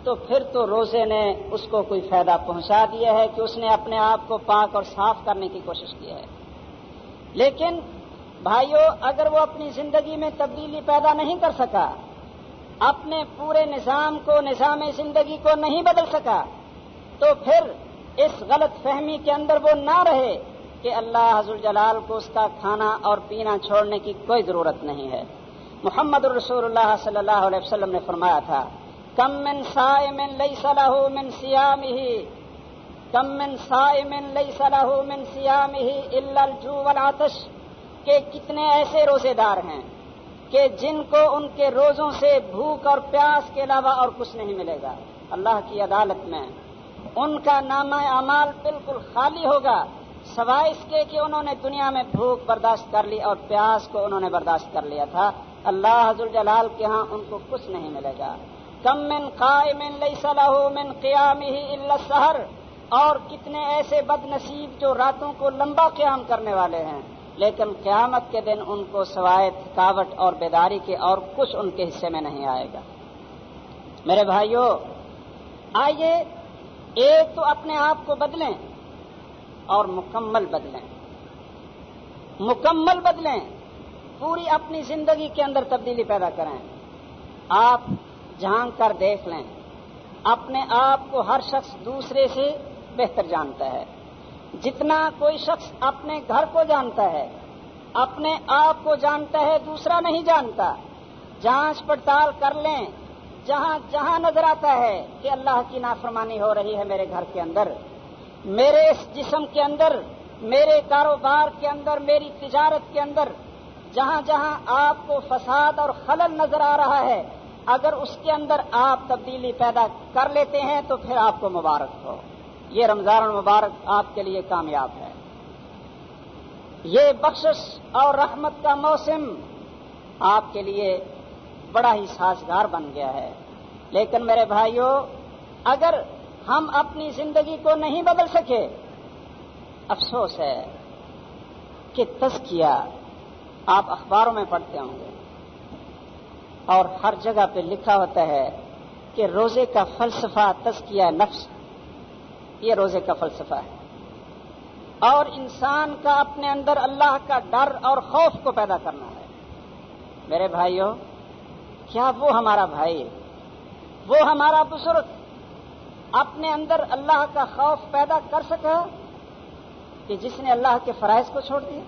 تو پھر تو روزے نے اس کو کوئی فائدہ پہنچا دیا ہے کہ اس نے اپنے آپ کو پاک اور صاف کرنے کی کوشش کی ہے۔ لیکن بھائیوں اگر وہ اپنی زندگی میں تبدیلی پیدا نہیں کر سکا، اپنے پورے نظام کو، نظام زندگی کو نہیں بدل سکا تو پھر اس غلط فہمی کے اندر وہ نہ رہے کہ اللہ حضر جلال کو اس کا کھانا اور پینا چھوڑنے کی کوئی ضرورت نہیں ہے۔ محمد الرسول اللہ صلی اللہ علیہ وسلم نے فرمایا تھا، کم من من لئی صلاح من سیام ہی کم من من لئی صلاح من سیام ہی الجو والعطش، کہ کتنے ایسے روزے دار ہیں کہ جن کو ان کے روزوں سے بھوک اور پیاس کے علاوہ اور کچھ نہیں ملے گا۔ اللہ کی عدالت میں ان کا نام اعمال بالکل خالی ہوگا، سوائے اس کے کہ انہوں نے دنیا میں بھوک برداشت کر لی اور پیاس کو انہوں نے برداشت کر لیا تھا۔ اللہ حضر جلال کے ہاں ان کو کچھ نہیں ملے گا۔ کم من قائم لئی صلاح من قیام ہی اللہ اور کتنے ایسے بد نصیب جو راتوں کو لمبا قیام کرنے والے ہیں۔ لیکن قیامت کے دن ان کو سوائے تھکاوٹ اور بیداری کے اور کچھ ان کے حصے میں نہیں آئے گا۔ میرے بھائیوں آئیے ایک تو اپنے آپ کو بدلیں اور مکمل بدلیں۔ مکمل بدلیں، پوری اپنی زندگی کے اندر تبدیلی پیدا کریں۔ آپ جھانک کر دیکھ لیں۔ اپنے آپ کو ہر شخص دوسرے سے بہتر جانتا ہے۔ جتنا کوئی شخص اپنے گھر کو جانتا ہے، اپنے آپ کو جانتا ہے، دوسرا نہیں جانتا۔ جانچ پڑتال کر لیں۔ جہاں جہاں نظر آتا ہے کہ اللہ کی نافرمانی ہو رہی ہے میرے گھر کے اندر، میرے اس جسم کے اندر، میرے کاروبار کے اندر، میری تجارت کے اندر، جہاں جہاں آپ کو فساد اور خلل نظر آ رہا ہے، اگر اس کے اندر آپ تبدیلی پیدا کر لیتے ہیں تو پھر آپ کو مبارک ہو۔ یہ رمضان المبارک آپ کے لیے کامیاب ہے۔ یہ بخشش اور رحمت کا موسم آپ کے لیے بڑا ہی سازگار بن گیا ہے۔ لیکن میرے بھائیوں اگر ہم اپنی زندگی کو نہیں بدل سکے، افسوس ہے کہ تزکیہ آپ اخباروں میں پڑھتے ہوں گے۔ اور ہر جگہ پہ لکھا ہوتا ہے کہ روزے کا فلسفہ تزکیہ نفس، یہ روزے کا فلسفہ ہے۔ اور انسان کا اپنے اندر اللہ کا ڈر اور خوف کو پیدا کرنا ہے۔ میرے بھائیوں کیا وہ ہمارا بھائی وہ ہمارا بزرگ اپنے اندر اللہ کا خوف پیدا کر سکا کہ جس نے اللہ کے فرائض کو چھوڑ دیا۔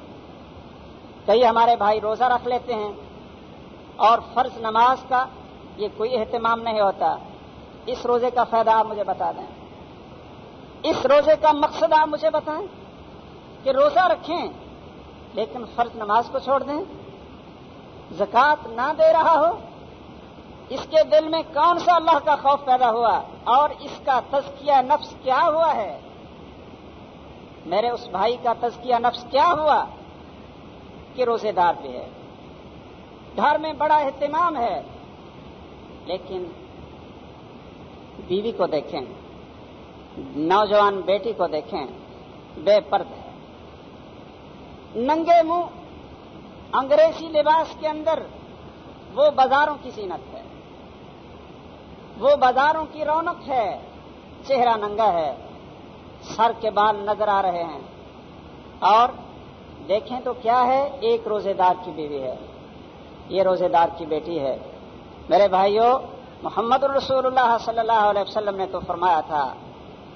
کئی ہمارے بھائی روزہ رکھ لیتے ہیں اور فرض نماز کا یہ کوئی اہتمام نہیں ہوتا۔ اس روزے کا فائدہ آپ مجھے بتا دیں۔ اس روزے کا مقصد آپ مجھے بتائیں کہ روزہ رکھیں لیکن فرض نماز کو چھوڑ دیں۔ زکوٰۃ نہ دے رہا ہو اس کے دل میں کون سا اللہ کا خوف پیدا ہوا اور اس کا تزکیہ نفس کیا ہوا ہے؟ میرے اس بھائی کا تزکیہ نفس کیا ہوا کہ روزے دار بھی ہے؟ گھر میں بڑا اہتمام ہے، لیکن بیوی کو دیکھیں، نوجوان بیٹی کو دیکھیں، بے پرد ہے۔ ننگے منہ انگریزی لباس کے اندر وہ بازاروں کی زینت ہے۔ وہ بازاروں کی رونق ہے، چہرہ ننگا ہے، سر کے بال نظر آ رہے ہیں۔ اور دیکھیں تو کیا ہے، ایک روزے دار کی بیوی ہے۔ یہ روزے دار کی بیٹی ہے۔ میرے بھائیوں محمد الرسول اللہ صلی اللہ علیہ وسلم نے تو فرمایا تھا،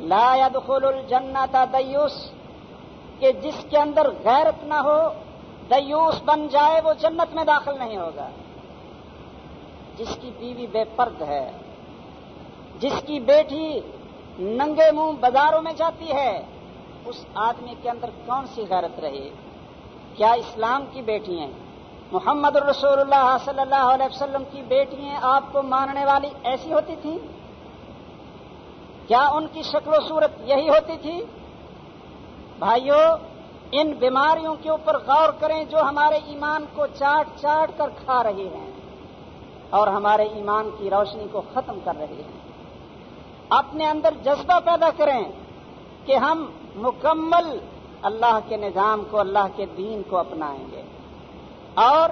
لا يدخل الجنت دیوس، کہ جس کے اندر غیرت نہ ہو، دیوس بن جائے، وہ جنت میں داخل نہیں ہوگا۔ جس کی بیوی بے پرد ہے جس کی بیٹی ننگے منہ بازاروں میں جاتی ہے، اس آدمی کے اندر کون سی غیرت رہی؟ کیا اسلام کی بیٹی ہیں محمد الرسول اللہ صلی اللہ علیہ وسلم کی بیٹیاں آپ کو ماننے والی ایسی ہوتی تھیں؟ کیا ان کی شکل و صورت یہی ہوتی تھی؟ بھائیوں ان بیماریوں کے اوپر غور کریں جو ہمارے ایمان کو چاٹ چاٹ کر کھا رہی ہیں اور ہمارے ایمان کی روشنی کو ختم کر رہی ہیں۔ اپنے اندر جذبہ پیدا کریں کہ ہم مکمل اللہ کے نظام کو، اللہ کے دین کو اپنائیں گے اور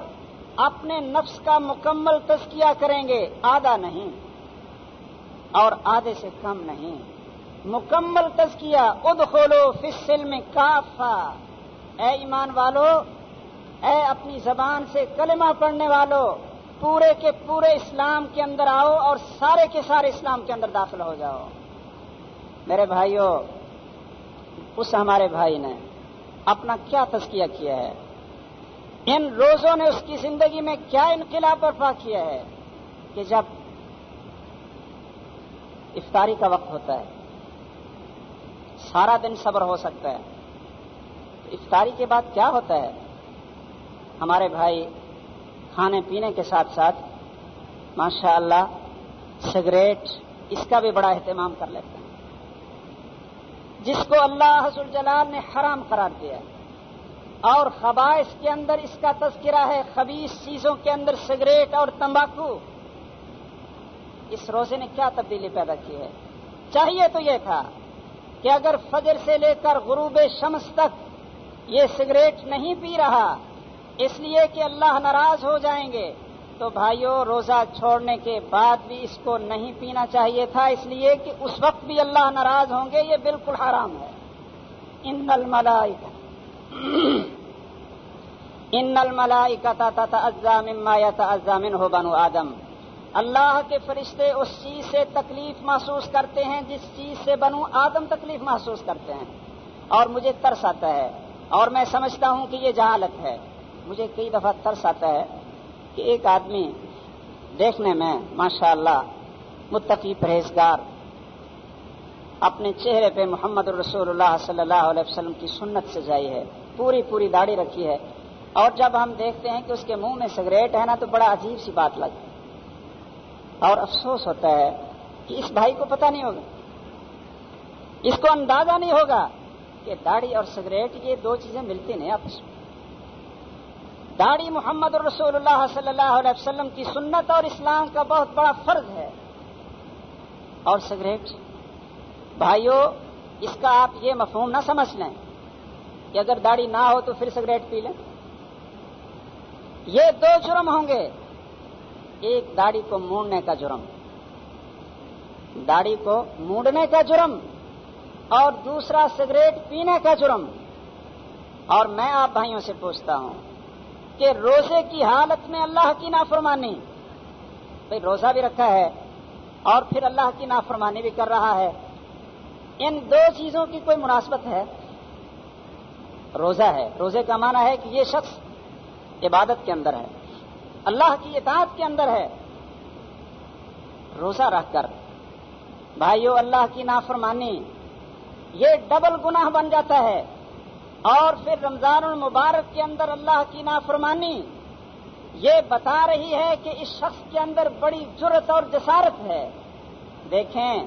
اپنے نفس کا مکمل تزکیہ کریں گے، آدھا نہیں اور آدھے سے کم نہیں۔ مکمل تزکیہ اد کھولو فصل میں کافا اے ایمان والو، اے اپنی زبان سے کلمہ پڑھنے والو پورے کے پورے اسلام کے اندر آؤ اور سارے کے سارے اسلام کے اندر داخل ہو جاؤ۔ میرے بھائیوں اس ہمارے بھائی نے اپنا کیا تذکیہ کیا ہے؟ ان روزوں نے اس کی زندگی میں کیا انقلاب برپا کیا ہے کہ جب افطاری کا وقت ہوتا ہے، سارا دن صبر ہو سکتا ہے افطاری کے بعد کیا ہوتا ہے؟ ہمارے بھائی کھانے پینے کے ساتھ ساتھ ماشاء اللہ سگریٹ، اس کا بھی بڑا اہتمام کر لیتے ہیں۔ جس کو اللہ حضر جلال نے حرام قرار دیا اور خباش کے اندر اس کا تذکرہ ہے خبیص چیزوں کے اندر سگریٹ اور تمباکو۔ اس روزے نے کیا تبدیلی پیدا کی ہے؟ چاہیے تو یہ تھا کہ اگر فجر سے لے کر غروب شمس تک یہ سگریٹ نہیں پی رہا اس لیے کہ اللہ ناراض ہو جائیں گے، تو بھائیوں روزہ چھوڑنے کے بعد بھی اس کو نہیں پینا چاہیے تھا، اس لیے کہ اس وقت بھی اللہ ناراض ہوں گے، یہ بالکل حرام ہے۔ ان نل ملائی ان نل ملائی کا مما یتعزا ہو بنو آدم۔ اللہ کے فرشتے اس چیز سے تکلیف محسوس کرتے ہیں، جس چیز سے بنو آدم تکلیف محسوس کرتے ہیں۔ اور مجھے ترس آتا ہے، اور میں سمجھتا ہوں کہ یہ جہالت ہے۔ مجھے کئی دفعہ ترس آتا ہے کہ ایک آدمی دیکھنے میں ماشاء اللہ متقی پرہیزگار، اپنے چہرے پہ محمد الرسول اللہ صلی اللہ علیہ وسلم کی سنت سے جائی ہے، پوری پوری داڑھی رکھی ہے۔ اور جب ہم دیکھتے ہیں کہ اس کے منہ میں سگریٹ ہے نا، تو بڑا عجیب سی بات لگتی اور افسوس ہوتا ہے کہ اس بھائی کو پتہ نہیں ہوگا۔ اس کو اندازہ نہیں ہوگا کہ داڑھی اور سگریٹ یہ دو چیزیں ملتی نہیں آپس میں۔ داڑھی محمد الرسول اللہ صلی اللہ علیہ وسلم کی سنت اور اسلام کا بہت بڑا فرض ہے۔ اور سگریٹ بھائیوں اس کا آپ یہ مفہوم نہ سمجھ لیں کہ اگر داڑھی نہ ہو تو پھر سگریٹ پی لیں۔ یہ دو جرم ہوں گے۔ ایک داڑھی کو مونڈنے کا جرم، داڑھی کو مونڈنے کا جرم، اور دوسرا سگریٹ پینے کا جرم۔ اور میں آپ بھائیوں سے پوچھتا ہوں کہ روزے کی حالت میں اللہ کی نافرمانی بھائی روزہ بھی رکھا ہے اور پھر اللہ کی نافرمانی بھی کر رہا ہے۔ ان دو چیزوں کی کوئی مناسبت ہے؟ روزہ ہے۔ روزے کا معنی ہے کہ یہ شخص عبادت کے اندر ہے۔ اللہ کی اطاعت کے اندر ہے۔ روزہ رکھ کر۔ بھائیو، اللہ کی نافرمانی، یہ ڈبل گناہ بن جاتا ہے۔ اور پھر رمضان المبارک کے اندر اللہ کی نافرمانی یہ بتا رہی ہے کہ اس شخص کے اندر بڑی جرت اور جسارت ہے۔ دیکھیں،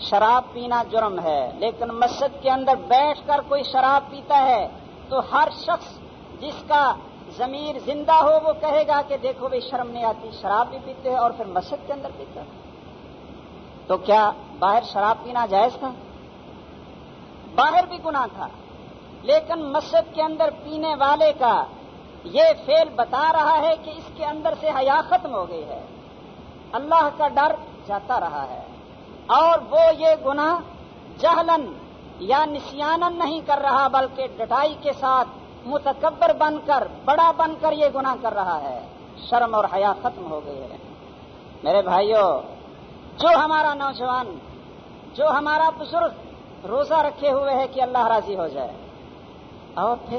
شراب پینا جرم ہے، لیکن مسجد کے اندر بیٹھ کر کوئی شراب پیتا ہے تو ہر شخص جس کا ضمیر زندہ ہو، وہ کہے گا کہ دیکھو بھائی شرم نہیں آتی، شراب بھی پیتے ہیں اور پھر مسجد کے اندر پیتا تو کیا باہر شراب پینا جائز تھا؟ باہر بھی گناہ تھا۔ لیکن مسجد کے اندر پینے والے کا یہ فیل بتا رہا ہے کہ اس کے اندر سے حیا ختم ہو گئی ہے۔ اللہ کا ڈر جاتا رہا ہے۔ اور وہ یہ گناہ جہلن یا نسیانن نہیں کر رہا، بلکہ ڈٹائی کے ساتھ متکبر بن کر، بڑا بن کر یہ گناہ کر رہا ہے۔ شرم اور حیا ختم ہو گئی ہے۔ میرے بھائیوں جو ہمارا نوجوان، جو ہمارا بزرگ روزہ رکھے ہوئے ہے کہ اللہ راضی ہو جائے۔ اور پھر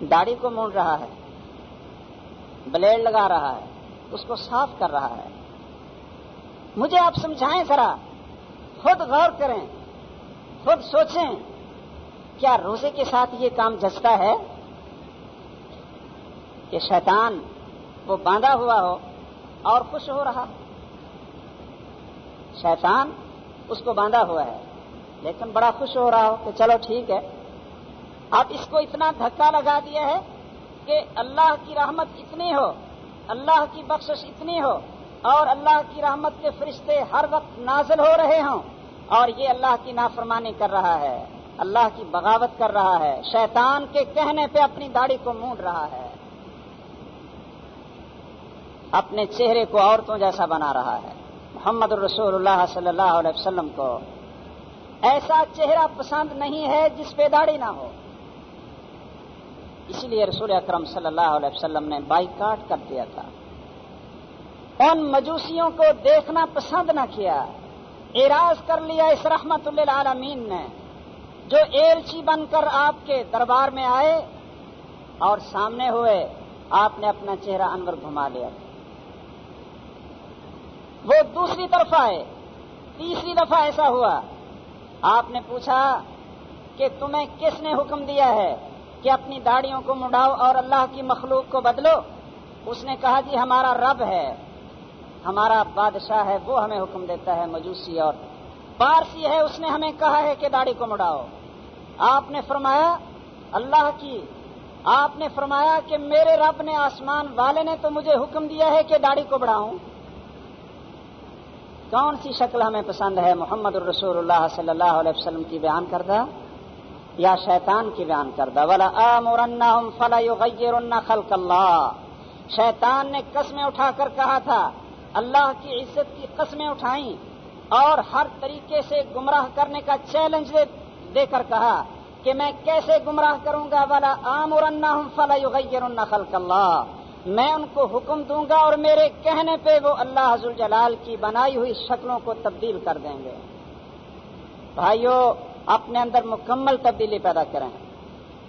داڑھی کو مونڈ رہا ہے، بلیڈ لگا رہا ہے، اس کو صاف کر رہا ہے۔ مجھے آپ سمجھائیں ذرا، خود غور کریں، خود سوچیں، کیا روزے کے ساتھ یہ کام جستا ہے؟ کہ شیطان وہ باندھا ہوا ہو اور خوش ہو رہا۔ شیطان اس کو باندھا ہوا ہے، لیکن بڑا خوش ہو رہا ہو کہ چلو ٹھیک ہے۔ اب اس کو اتنا دھکا لگا دیا ہے کہ اللہ کی رحمت اتنی ہو، اللہ کی بخشش اتنی ہو اور اللہ کی رحمت کے فرشتے ہر وقت نازل ہو رہے ہوں اور یہ اللہ کی نافرمانی کر رہا ہے، اللہ کی بغاوت کر رہا ہے، شیطان کے کہنے پہ اپنی داڑھی کو مونڈ رہا ہے۔ اپنے چہرے کو عورتوں جیسا بنا رہا ہے۔ محمد الرسول اللہ صلی اللہ علیہ وسلم کو ایسا چہرہ پسند نہیں ہے جس پہ داڑھی نہ ہو۔ اسی لیے رسول اکرم صلی اللہ علیہ وسلم نے بائی کاٹ کر دیا تھا۔ ان مجوسیوں کو دیکھنا پسند نہ کیا۔ اراض کر لیا اس رحمت اللہ عالمین نے۔ جو ایلچی بن کر آپ کے دربار میں آئے اور سامنے ہوئے، آپ نے اپنا چہرہ انور گھما لیا۔ وہ دوسری طرف آئے۔ تیسری دفعہ ایسا ہوا۔ آپ نے پوچھا کہ تمہیں کس نے حکم دیا ہے؟ کہ اپنی داڑیوں کو مڈاؤ اور اللہ کی مخلوق کو بدلو۔ اس نے کہا جی ہمارا رب ہے، ہمارا بادشاہ ہے، وہ ہمیں حکم دیتا ہے، مجوسی اور پارسی ہے۔ اس نے ہمیں کہا ہے کہ داڑھی کو مڈاؤ۔ آپ نے فرمایا، اللہ کی، آپ نے فرمایا کہ میرے رب نے آسمان والے نے تو مجھے حکم دیا ہے کہ داڑھی کو بڑھاؤں کون سی شکل ہمیں پسند ہے؟ محمد الرسول اللہ صلی اللہ علیہ وسلم کی بیان کردہ۔ یا شیطان کی بیان کردہ، ولا آمرنہم فلا یغیرن خلق اللہ شیطان نے قسمیں اٹھا کر کہا تھا، اللہ کی عزت کی قسمیں اٹھائیں اور ہر طریقے سے گمراہ کرنے کا چیلنج دے کر کہا کہ میں کیسے گمراہ کروں گا؟ والا آمرنہم فلا یغیرن خلق اللہ میں ان کو حکم دوں گا اور میرے کہنے پہ وہ اللہ حضر جلال کی بنائی ہوئی شکلوں کو تبدیل کر دیں گے۔ بھائیوں اپنے اندر مکمل تبدیلی پیدا کریں۔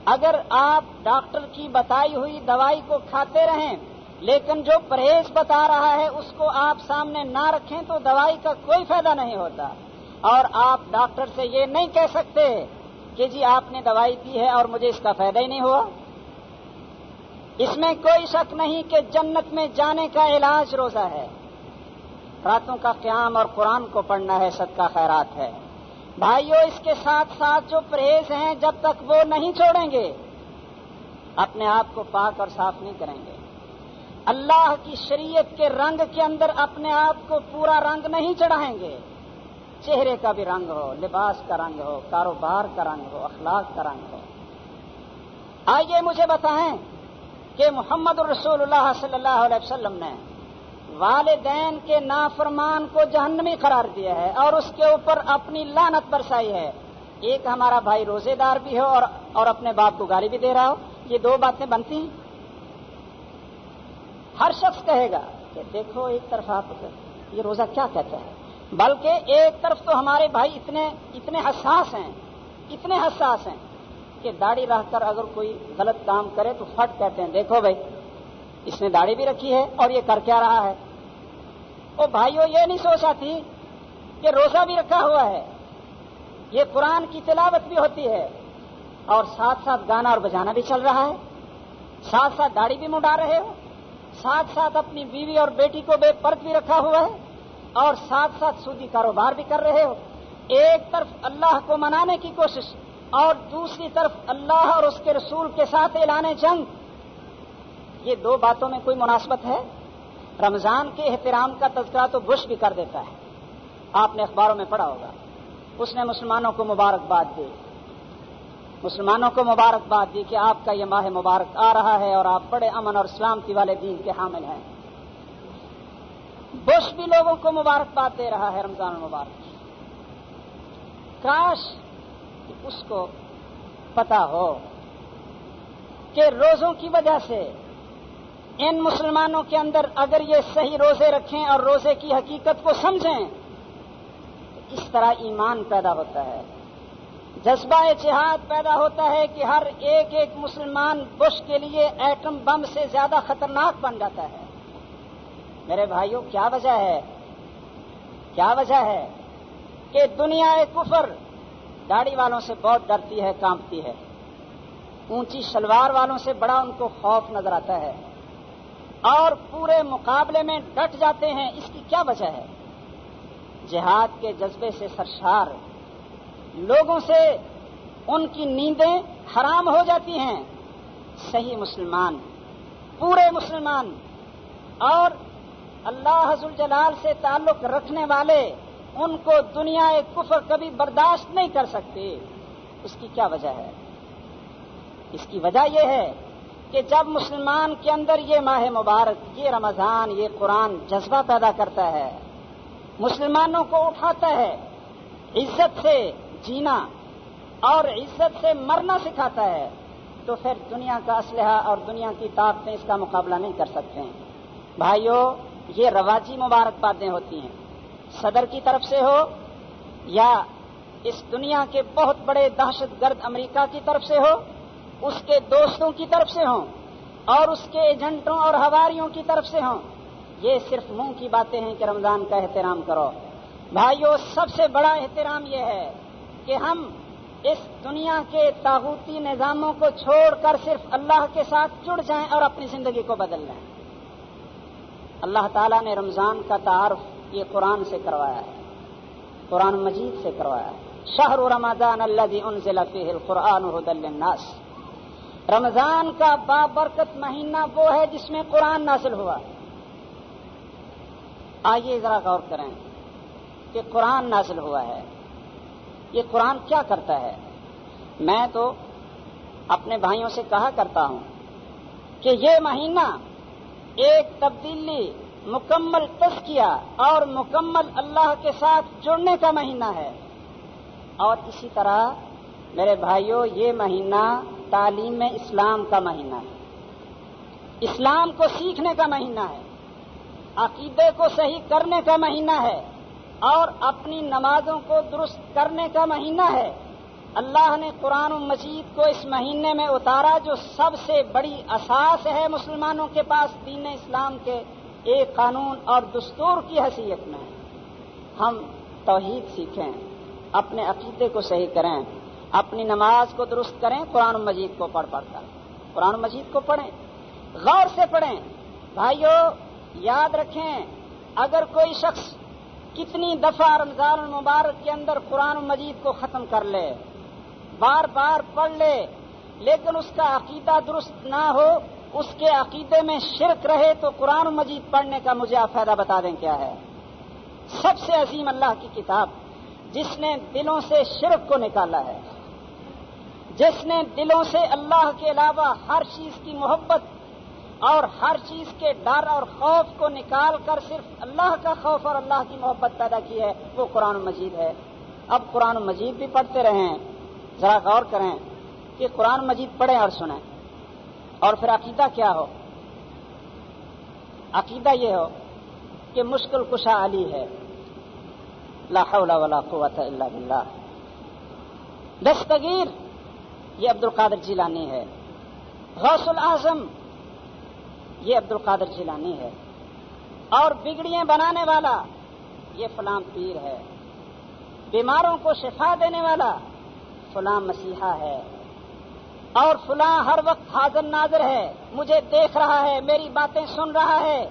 اگر آپ ڈاکٹر کی بتائی ہوئی دوائی کو کھاتے رہیں، لیکن جو پرہیز بتا رہا ہے اس کو آپ سامنے نہ رکھیں تو دوائی کا کوئی فائدہ نہیں ہوتا۔ اور آپ ڈاکٹر سے یہ نہیں کہہ سکتے کہ جی آپ نے دوائی پی ہے اور مجھے اس کا فائدہ ہی نہیں ہوا۔ اس میں کوئی شک نہیں کہ جنت میں جانے کا علاج روزہ ہے۔ راتوں کا قیام اور قرآن کو پڑھنا ہے، صدقہ خیرات ہے۔ بھائیوں اس کے ساتھ ساتھ جو پرہیز ہیں، جب تک وہ نہیں چھوڑیں گے، اپنے آپ کو پاک اور صاف نہیں کریں گے۔ اللہ کی شریعت کے رنگ کے اندر اپنے آپ کو پورا رنگ نہیں چڑھائیں گے۔ چہرے کا بھی رنگ ہو، لباس کا رنگ ہو، کاروبار کا رنگ ہو، اخلاق کا رنگ ہو۔ آئیے مجھے بتائیں کہ محمد الرسول اللہ صلی اللہ علیہ وسلم نے والدین کے نافرمان کو جہنمی قرار دیا ہے اور اس کے اوپر اپنی لانت برسائی ہے۔ ایک ہمارا بھائی روزے دار بھی ہو اور اور اپنے باپ کو گالی بھی دے رہا ہو۔ یہ دو باتیں بنتی ہیں۔ ہر شخص کہے گا کہ دیکھو ایک طرف آپ یہ روزہ کیا کہتا ہے بلکہ ایک طرف تو ہمارے بھائی اتنے اتنے حساس ہیں۔ اتنے حساس ہیں کہ داڑھی رہ کر اگر کوئی غلط کام کرے تو فٹ کہتے ہیں، دیکھو بھائی، اس نے داڑھی بھی رکھی ہے اور یہ کر کیا رہا ہے۔ وہ بھائیوں یہ نہیں سوچا تھی کہ روزہ بھی رکھا ہوا ہے، یہ قرآن کی تلاوت بھی ہوتی ہے، اور ساتھ ساتھ گانا اور بجانا بھی چل رہا ہے۔ ساتھ ساتھ داڑھی بھی مڈا رہے ہو۔ ساتھ ساتھ اپنی بیوی اور بیٹی کو بے پرت بھی رکھا ہوا ہے، اور ساتھ ساتھ سودی کاروبار بھی کر رہے ہو۔ ایک طرف اللہ کو منانے کی کوشش، اور دوسری طرف اللہ اور اس کے رسول کے ساتھ اعلان جنگ۔ یہ دو باتوں میں کوئی مناسبت ہے؟ رمضان کے احترام کا تذکرہ تو بش بھی کر دیتا ہے۔ آپ نے اخباروں میں پڑھا ہوگا۔ اس نے مسلمانوں کو مبارکباد دی۔ مسلمانوں کو مبارکباد دی کہ آپ کا یہ ماہ مبارک آ رہا ہے اور آپ بڑے امن اور سلامتی والے دین کے حامل ہیں۔ بش بھی لوگوں کو مبارکباد دے رہا ہے رمضان المبارک۔ کاش اس کو پتا ہو کہ روزوں کی وجہ سے ان مسلمانوں کے اندر اگر یہ صحیح روزے رکھیں اور روزے کی حقیقت کو سمجھیں، تو اس طرح ایمان پیدا ہوتا ہے۔ جذبہ جہاد پیدا ہوتا ہے کہ ہر ایک ایک مسلمان بش کے لیے ایٹم بم سے زیادہ خطرناک بن جاتا ہے۔ میرے بھائیوں، کیا وجہ ہے؟ کیا وجہ ہے؟ کہ دنیا کفر داڑھی والوں سے بہت ڈرتی ہے، کانپتی ہے۔ اونچی شلوار والوں سے بڑا ان کو خوف نظر آتا ہے۔ اور پورے مقابلے میں ڈٹ جاتے ہیں، اس کی کیا وجہ ہے؟ جہاد کے جذبے سے سرشار لوگوں سے ان کی نیندیں حرام ہو جاتی ہیں۔ صحیح مسلمان، پورے مسلمان اور اللہ حضر جلال سے تعلق رکھنے والے ان کو دنیا کفر کبھی برداشت نہیں کر سکتے۔ اس کی کیا وجہ ہے؟ اس کی وجہ یہ ہے کہ جب مسلمان کے اندر یہ ماہ مبارک، یہ رمضان، یہ قرآن جذبہ پیدا کرتا ہے، مسلمانوں کو اٹھاتا ہے، عزت سے جینا اور عزت سے مرنا سکھاتا ہے، تو پھر دنیا کا اسلحہ اور دنیا کی طاقتیں اس کا مقابلہ نہیں کر سکتے ہیں۔ بھائیوں یہ رواجی مبارکبادیں ہوتی ہیں۔ صدر کی طرف سے ہو یا اس دنیا کے بہت بڑے دہشت گرد امریکہ کی طرف سے ہو اس کے دوستوں کی طرف سے ہوں اور اس کے ایجنٹوں اور ہواریوں کی طرف سے ہوں۔ یہ صرف منہ کی باتیں ہیں کہ رمضان کا احترام کرو۔ بھائیو، سب سے بڑا احترام یہ ہے کہ ہم اس دنیا کے تاغوتی نظاموں کو چھوڑ کر صرف اللہ کے ساتھ جڑ جائیں اور اپنی زندگی کو بدل لیں۔ اللہ تعالیٰ نے رمضان کا تعارف یہ قرآن سے کروایا ہے، قرآن مجید سے کروایا ہے۔ شہر رمضان اللہ ان ضلع قرآن الناس رمضان کا بابرکت مہینہ وہ ہے جس میں قرآن نازل ہوا۔ آئیے ذرا غور کریں کہ قرآن نازل ہوا ہے۔ یہ قرآن کیا کرتا ہے؟ میں تو اپنے بھائیوں سے کہا کرتا ہوں کہ یہ مہینہ ایک تبدیلی، مکمل تسکیہ اور مکمل اللہ کے ساتھ جڑنے کا مہینہ ہے۔ اور اسی طرح میرے بھائیوں یہ مہینہ تعلیم اسلام کا مہینہ ہے۔ اسلام کو سیکھنے کا مہینہ ہے۔ عقیدے کو صحیح کرنے کا مہینہ ہے۔ اور اپنی نمازوں کو درست کرنے کا مہینہ ہے۔ اللہ نے قرآن و مجید کو اس مہینے میں اتارا جو سب سے بڑی اساس ہے مسلمانوں کے پاس دین اسلام کے ایک قانون اور دستور کی حیثیت میں۔ ہم توحید سیکھیں، اپنے عقیدے کو صحیح کریں۔ اپنی نماز کو درست کریں، قرآن مجید کو پڑھ پڑھ کر۔ قرآن مجید کو پڑھیں۔ غور سے پڑھیں۔ بھائیوں یاد رکھیں، اگر کوئی شخص کتنی دفعہ رمضان المبارک کے اندر قرآن مجید کو ختم کر لے، بار بار پڑھ لے، لیکن اس کا عقیدہ درست نہ ہو، اس کے عقیدے میں شرک رہے، تو قرآن مجید پڑھنے کا مجھے آپ فائدہ بتا دیں کیا ہے؟ سب سے عظیم اللہ کی کتاب، جس نے دلوں سے شرک کو نکالا ہے۔ جس نے دلوں سے اللہ کے علاوہ ہر چیز کی محبت اور ہر چیز کے ڈر اور خوف کو نکال کر صرف اللہ کا خوف اور اللہ کی محبت پیدا کی ہے، وہ قرآن مجید ہے۔ اب قرآن مجید بھی پڑھتے رہیں۔ ذرا غور کریں کہ قرآن مجید پڑھیں اور سنیں۔ اور پھر عقیدہ کیا ہو؟ عقیدہ یہ ہو کہ مشکل کشا علی ہے۔ لا حول ولا قوت الا باللہ۔ دستگیر یہ عبد القادر جیلانی ہے۔ غوث العظم یہ عبد القادر جیلانی ہے۔ اور بگڑیاں بنانے والا، یہ فلاں پیر ہے۔ بیماروں کو شفا دینے والا فلاں مسیحا ہے۔ اور فلاں ہر وقت حاضر ناظر ہے، مجھے دیکھ رہا ہے، میری باتیں سن رہا ہے۔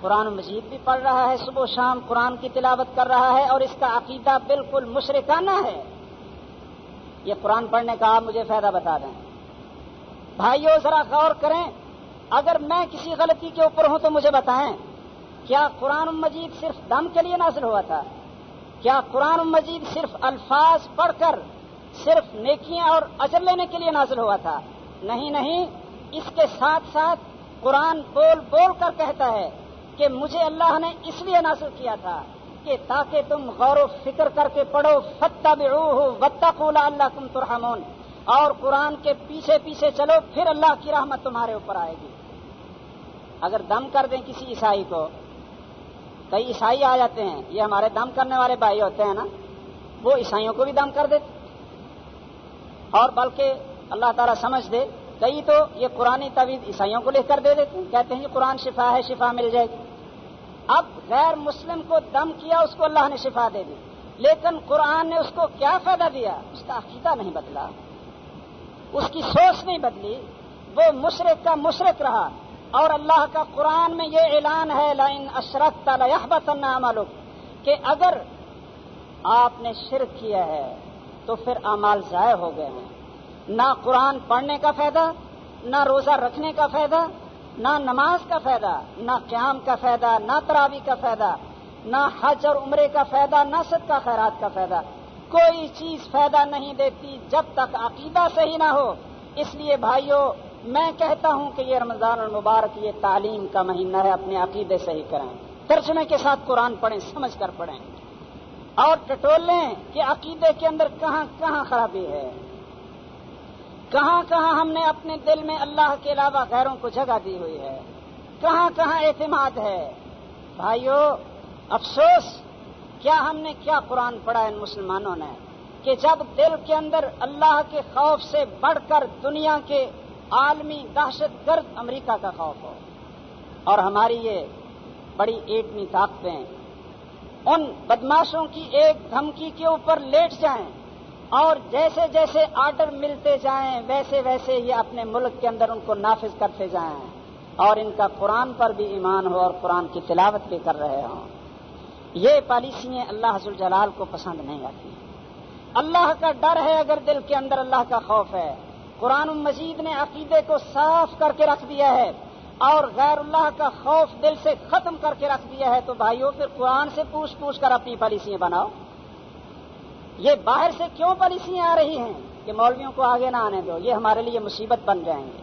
قرآن مجید بھی پڑھ رہا ہے، صبح و شام قرآن کی تلاوت کر رہا ہے اور اس کا عقیدہ بالکل مشرکانہ ہے۔ یہ قرآن پڑھنے کا آپ مجھے فائدہ بتا دیں۔ بھائیو، ذرا غور کریں۔ اگر میں کسی غلطی کے اوپر ہوں تو مجھے بتائیں۔ کیا قرآن مجید صرف دم کے لیے نازل ہوا تھا؟ کیا قرآن مجید صرف الفاظ پڑھ کر صرف نیکیاں اور اجر لینے کے لیے نازل ہوا تھا؟ نہیں نہیں۔ اس کے ساتھ ساتھ قرآن بول بول کر کہتا ہے کہ مجھے اللہ نے اس لیے نازل کیا تھا۔ کہ تاکہ تم غور و فکر کر کے پڑھو فتح بے وطا کولا اللہ تم ترحمون۔ اور قرآن کے پیچھے پیچھے چلو، پھر اللہ کی رحمت تمہارے اوپر آئے گی۔ اگر دم کر دیں کسی عیسائی کو، کئی عیسائی آ جاتے ہیں، یہ ہمارے دم کرنے والے بھائی ہوتے ہیں نا، وہ عیسائیوں کو بھی دم کر دیتے اور بلکہ اللہ تعالیٰ سمجھ دے، کئی تو یہ قرآن طویل عیسائیوں کو لکھ کر دے دیتے ہیں۔ کہتے ہیں کہ قرآن شفا ہے، شفا مل جائے گی۔ اب غیر مسلم کو دم کیا، اس کو اللہ نے شفا دے دی۔ لیکن قرآن نے اس کو کیا فائدہ دیا؟ اس کا عقیدہ نہیں بدلا۔ اس کی سوچ نہیں بدلی۔ وہ مشرق کا مشرق رہا۔ اور اللہ کا قرآن میں یہ اعلان ہے لائن اشرت عمل کہ اگر آپ نے شرک کیا ہے، تو پھر اعمال ضائع ہو گئے ہیں۔ نہ قرآن پڑھنے کا فائدہ، نہ روزہ رکھنے کا فائدہ نہ نماز کا فائدہ، نہ قیام کا فائدہ، نہ تراوی کا فائدہ، نہ حج اور عمرے کا فائدہ، نہ سب کا خیرات کا فائدہ۔ کوئی چیز فائدہ نہیں دیتی جب تک عقیدہ صحیح نہ ہو۔ اس لیے بھائیوں میں کہتا ہوں کہ یہ رمضان المبارک یہ تعلیم کا مہینہ ہے، اپنے عقیدے صحیح کریں۔ ترجمے کے ساتھ قرآن پڑھیں، سمجھ کر پڑھیں۔ اور ٹٹول لیں کہ عقیدے کے اندر کہاں کہاں خرابی ہے۔ کہاں کہاں ہم نے اپنے دل میں اللہ کے علاوہ غیروں کو جگہ دی ہوئی ہے؟ کہاں کہاں اعتماد ہے؟ بھائیو، افسوس، کیا ہم نے کیا قرآن پڑھا ان مسلمانوں نے؟ کہ جب دل کے اندر اللہ کے خوف سے بڑھ کر دنیا کے عالمی دہشت گرد امریکہ کا خوف ہو، اور ہماری یہ بڑی ایٹمی طاقتیں ان بدماشوں کی ایک دھمکی کے اوپر لیٹ جائیں اور جیسے جیسے آرڈر ملتے جائیں، ویسے ویسے یہ اپنے ملک کے اندر ان کو نافذ کرتے جائیں۔ اور ان کا قرآن پر بھی ایمان ہو اور قرآن کی تلاوت بھی کر رہے ہوں۔ یہ پالیسیاں اللہ حضر جلال کو پسند نہیں آتی۔ اللہ کا ڈر ہے اگر دل کے اندر اللہ کا خوف ہے۔ قرآن مجید نے عقیدے کو صاف کر کے رکھ دیا ہے۔ اور غیر اللہ کا خوف دل سے ختم کر کے رکھ دیا ہے۔ تو بھائیوں پھر قرآن سے پوچھ پوچھ کر اپنی پالیسیاں بناؤ۔ یہ باہر سے کیوں پالیسیاں آ رہی ہیں کہ مولویوں کو آگے نہ آنے دو؟ یہ ہمارے لیے مصیبت بن جائیں گے۔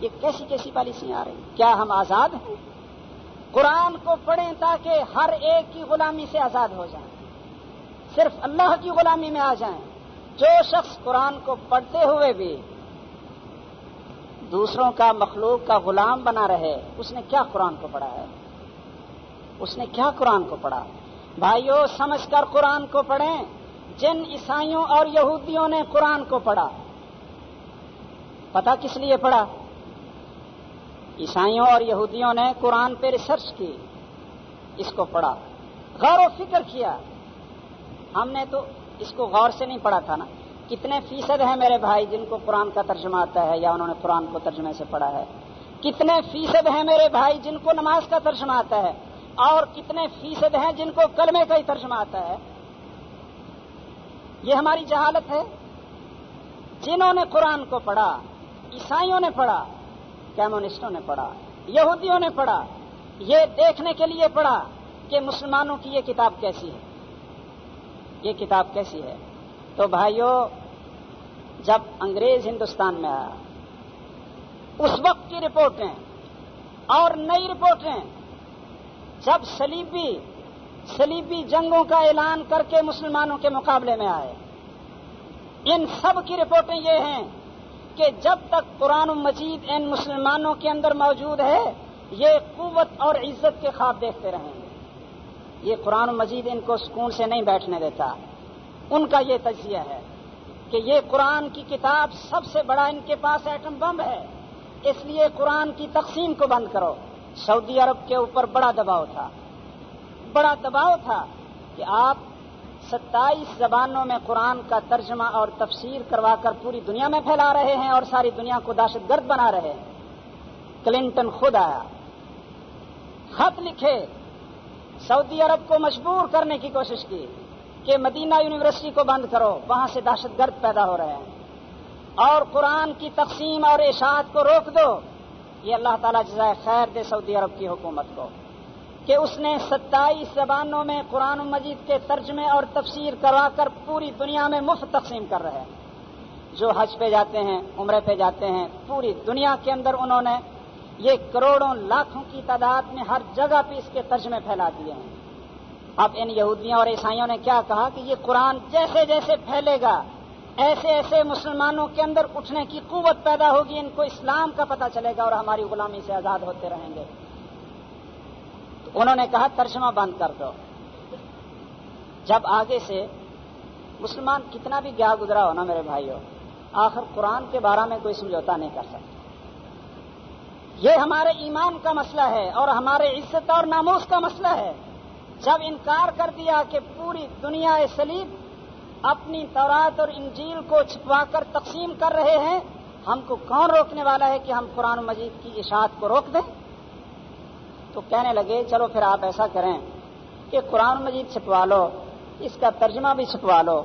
یہ کیسی کیسی پالیسیاں آ رہی ہیں؟ کیا ہم آزاد ہیں؟ قرآن کو پڑھیں تاکہ ہر ایک کی غلامی سے آزاد ہو جائیں۔ صرف اللہ کی غلامی میں آ جائیں۔ جو شخص قرآن کو پڑھتے ہوئے بھی دوسروں کا مخلوق کا غلام بنا رہے، اس نے کیا قرآن کو پڑھا ہے؟ اس نے کیا قرآن کو پڑھا بھائیوں سمجھ کر قرآن کو پڑھیں۔ جن عیسائیوں اور یہودیوں نے قرآن کو پڑھا۔ پتا کس لیے پڑھا؟ عیسائیوں اور یہودیوں نے قرآن پہ ریسرچ کی، اس کو پڑھا۔ غور و فکر کیا۔ ہم نے تو اس کو غور سے نہیں پڑھا تھا نا۔ کتنے فیصد ہیں میرے بھائی جن کو قرآن کا ترجمہ آتا ہے یا انہوں نے قرآن کو ترجمے سے پڑھا ہے؟ کتنے فیصد ہیں میرے بھائی جن کو نماز کا ترجمہ آتا ہے؟ اور کتنے فیصد ہیں جن کو کلمے کا ہی ترجمہ آتا ہے؟ یہ ہماری جہالت ہے۔ جنہوں نے قرآن کو پڑھا، عیسائیوں نے پڑھا، کمیونسٹوں نے پڑھا، یہودیوں نے پڑھا، یہ دیکھنے کے لیے پڑھا کہ مسلمانوں کی یہ کتاب کیسی ہے۔ یہ کتاب کیسی ہے؟ تو بھائیوں جب انگریز ہندوستان میں آیا، اس وقت کی رپورٹیں اور نئی رپورٹیں، جب سلیبی سلیبی جنگوں کا اعلان کر کے مسلمانوں کے مقابلے میں آئے۔ ان سب کی رپورٹیں یہ ہیں کہ جب تک قرآن مجید ان مسلمانوں کے اندر موجود ہے، یہ قوت اور عزت کے خواب دیکھتے رہیں گے۔ یہ قرآن مجید ان کو سکون سے نہیں بیٹھنے دیتا۔ ان کا یہ تجزیہ ہے کہ یہ قرآن کی کتاب سب سے بڑا ان کے پاس ایٹم بم ہے۔ اس لیے قرآن کی تقسیم کو بند کرو۔ سعودی عرب کے اوپر بڑا دباؤ تھا۔ بڑا دباؤ تھا کہ آپ ستائیس زبانوں میں قرآن کا ترجمہ اور تفسیر کروا کر پوری دنیا میں پھیلا رہے ہیں اور ساری دنیا کو دہشت گرد بنا رہے ہیں۔ کلنٹن خود آیا۔ خط لکھے۔ سعودی عرب کو مجبور کرنے کی کوشش کی کہ مدینہ یونیورسٹی کو بند کرو، وہاں سے دہشت گرد پیدا ہو رہے ہیں۔ اور قرآن کی تقسیم اور اشاعت کو روک دو۔ یہ اللہ تعالیٰ جزائے خیر دے سعودی عرب کی حکومت کو۔ کہ اس نے ستائیس زبانوں میں قرآن مجید کے ترجمے اور تفسیر کروا کر پوری دنیا میں مفت تقسیم کر رہے ہیں۔ جو حج پہ جاتے ہیں، عمرے پہ جاتے ہیں، پوری دنیا کے اندر انہوں نے یہ کروڑوں لاکھوں کی تعداد میں ہر جگہ پہ اس کے ترجمے پھیلا دیے ہیں۔ اب ان یہودیوں اور عیسائیوں نے کیا کہا کہ یہ قرآن جیسے جیسے پھیلے گا، ایسے ایسے مسلمانوں کے اندر اٹھنے کی قوت پیدا ہوگی، ان کو اسلام کا پتہ چلے گا اور ہماری غلامی سے آزاد ہوتے رہیں گے۔ انہوں نے کہا ترجمہ بند کر دو۔ جب آگے سے مسلمان کتنا بھی گیا گزرا ہو نا میرے بھائیوں آخر قرآن کے بارے میں کوئی سمجھوتا نہیں کر سکتا۔ یہ ہمارے ایمان کا مسئلہ ہے اور ہمارے عزت اور ناموس کا مسئلہ ہے۔ جب انکار کر دیا کہ پوری دنیا سلیب اپنی تورات اور انجیل کو چھپوا کر تقسیم کر رہے ہیں، ہم کو کون روکنے والا ہے کہ ہم قرآن مجید کی اشاعت کو روک دیں؟ تو کہنے لگے، چلو پھر آپ ایسا کریں کہ قرآن مجید چھپوا لو، اس کا ترجمہ بھی چھپوا لو۔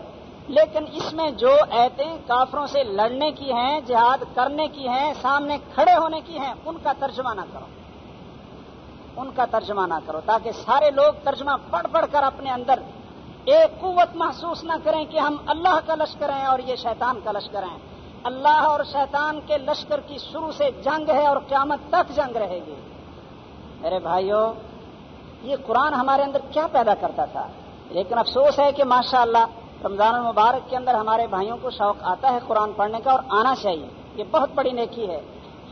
لیکن اس میں جو ایتیں کافروں سے لڑنے کی ہیں، جہاد کرنے کی ہیں، سامنے کھڑے ہونے کی ہیں، ان کا ترجمہ نہ کرو۔ ان کا ترجمہ نہ کرو، تاکہ سارے لوگ ترجمہ پڑھ پڑھ کر اپنے اندر ایک قوت محسوس نہ کریں کہ ہم اللہ کا لشکر ہیں اور یہ شیطان کا لشکر ہیں۔ اللہ اور شیطان کے لشکر کی شروع سے جنگ ہے اور قیامت تک جنگ رہے گی۔ میرے بھائیوں یہ قرآن ہمارے اندر کیا پیدا کرتا تھا؟ لیکن افسوس ہے کہ ماشاء اللہ رمضان المبارک کے اندر ہمارے بھائیوں کو شوق آتا ہے قرآن پڑھنے کا اور آنا چاہیے۔ یہ بہت بڑی نیکی ہے۔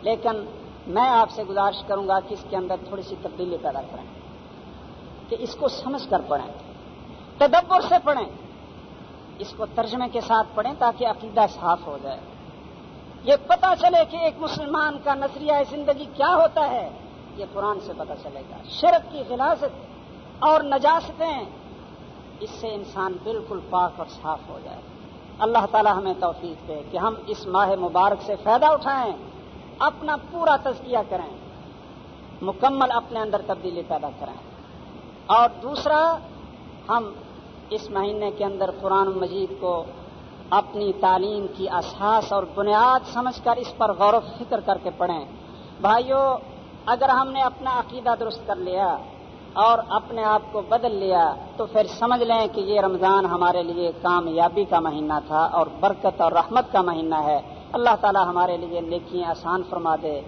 لیکن میں آپ سے گزارش کروں گا کہ اس کے اندر تھوڑی سی تبدیلی پیدا کریں، کہ اس کو سمجھ کر پڑھیں، تدبر سے پڑھیں، اس کو ترجمے کے ساتھ پڑھیں تاکہ عقیدہ صاف ہو جائے۔ یہ پتا چلے کہ ایک مسلمان کا نظریہ زندگی کیا ہوتا ہے۔ یہ قرآن سے پتا چلے گا۔ شرک کی غلاست اور نجاستیں، اس سے انسان بالکل پاک اور صاف ہو جائے۔ اللہ تعالی ہمیں توفیق دے کہ ہم اس ماہ مبارک سے فائدہ اٹھائیں، اپنا پورا تزکیہ کریں، مکمل اپنے اندر تبدیلی پیدا کریں۔ اور دوسرا، ہم اس مہینے کے اندر قرآن مجید کو اپنی تعلیم کی اساس اور بنیاد سمجھ کر اس پر غور و فکر کر کے پڑھیں۔ بھائیوں اگر ہم نے اپنا عقیدہ درست کر لیا اور اپنے آپ کو بدل لیا تو پھر سمجھ لیں کہ یہ رمضان ہمارے لیے کامیابی کا مہینہ تھا اور برکت اور رحمت کا مہینہ ہے۔ اللہ تعالی ہمارے لیے نیکی آسان فرما دے،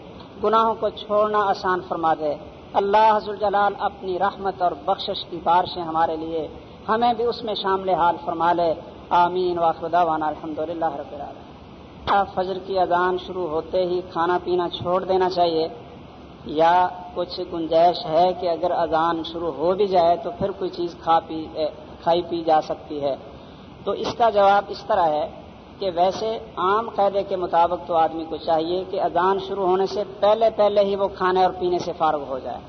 گناہوں کو چھوڑنا آسان فرما دے۔ اللہ حضر جلال اپنی رحمت اور بخشش کی بارشیں ہمارے لیے ہمیں بھی اس میں شامل حال فرما لے۔ آمین۔ واخدا وانا الحمد للہ رب فجر کی اذان شروع ہوتے ہی کھانا پینا چھوڑ دینا چاہیے۔ یا کچھ گنجائش ہے کہ اگر اذان شروع ہو بھی جائے تو پھر کوئی چیز کھا پی کھائی پی جا سکتی ہے۔ تو اس کا جواب اس طرح ہے کہ ویسے عام قاعدے کے مطابق تو آدمی کو چاہیے کہ اذان شروع ہونے سے پہلے پہلے ہی وہ کھانے اور پینے سے فارغ ہو جائے۔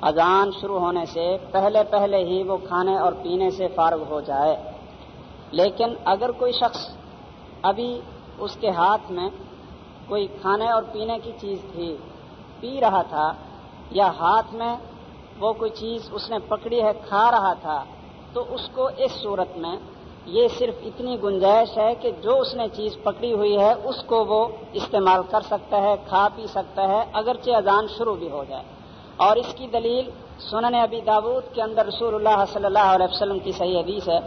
اذان شروع ہونے سے پہلے پہلے ہی وہ کھانے اور پینے سے فارغ ہو جائے۔ لیکن اگر کوئی شخص ابھی اس کے ہاتھ میں کوئی کھانے اور پینے کی چیز تھی پی رہا تھا یا ہاتھ میں وہ کوئی چیز اس نے پکڑی ہے، کھا رہا تھا، تو اس کو اس صورت میں یہ صرف اتنی گنجائش ہے کہ جو اس نے چیز پکڑی ہوئی ہے، اس کو وہ استعمال کر سکتا ہے، کھا پی سکتا ہے، اگرچہ اذان شروع بھی ہو جائے۔ اور اس کی دلیل سنن ابی داود کے اندر رسول اللہ صلی اللہ علیہ وسلم کی صحیح حدیث ہے۔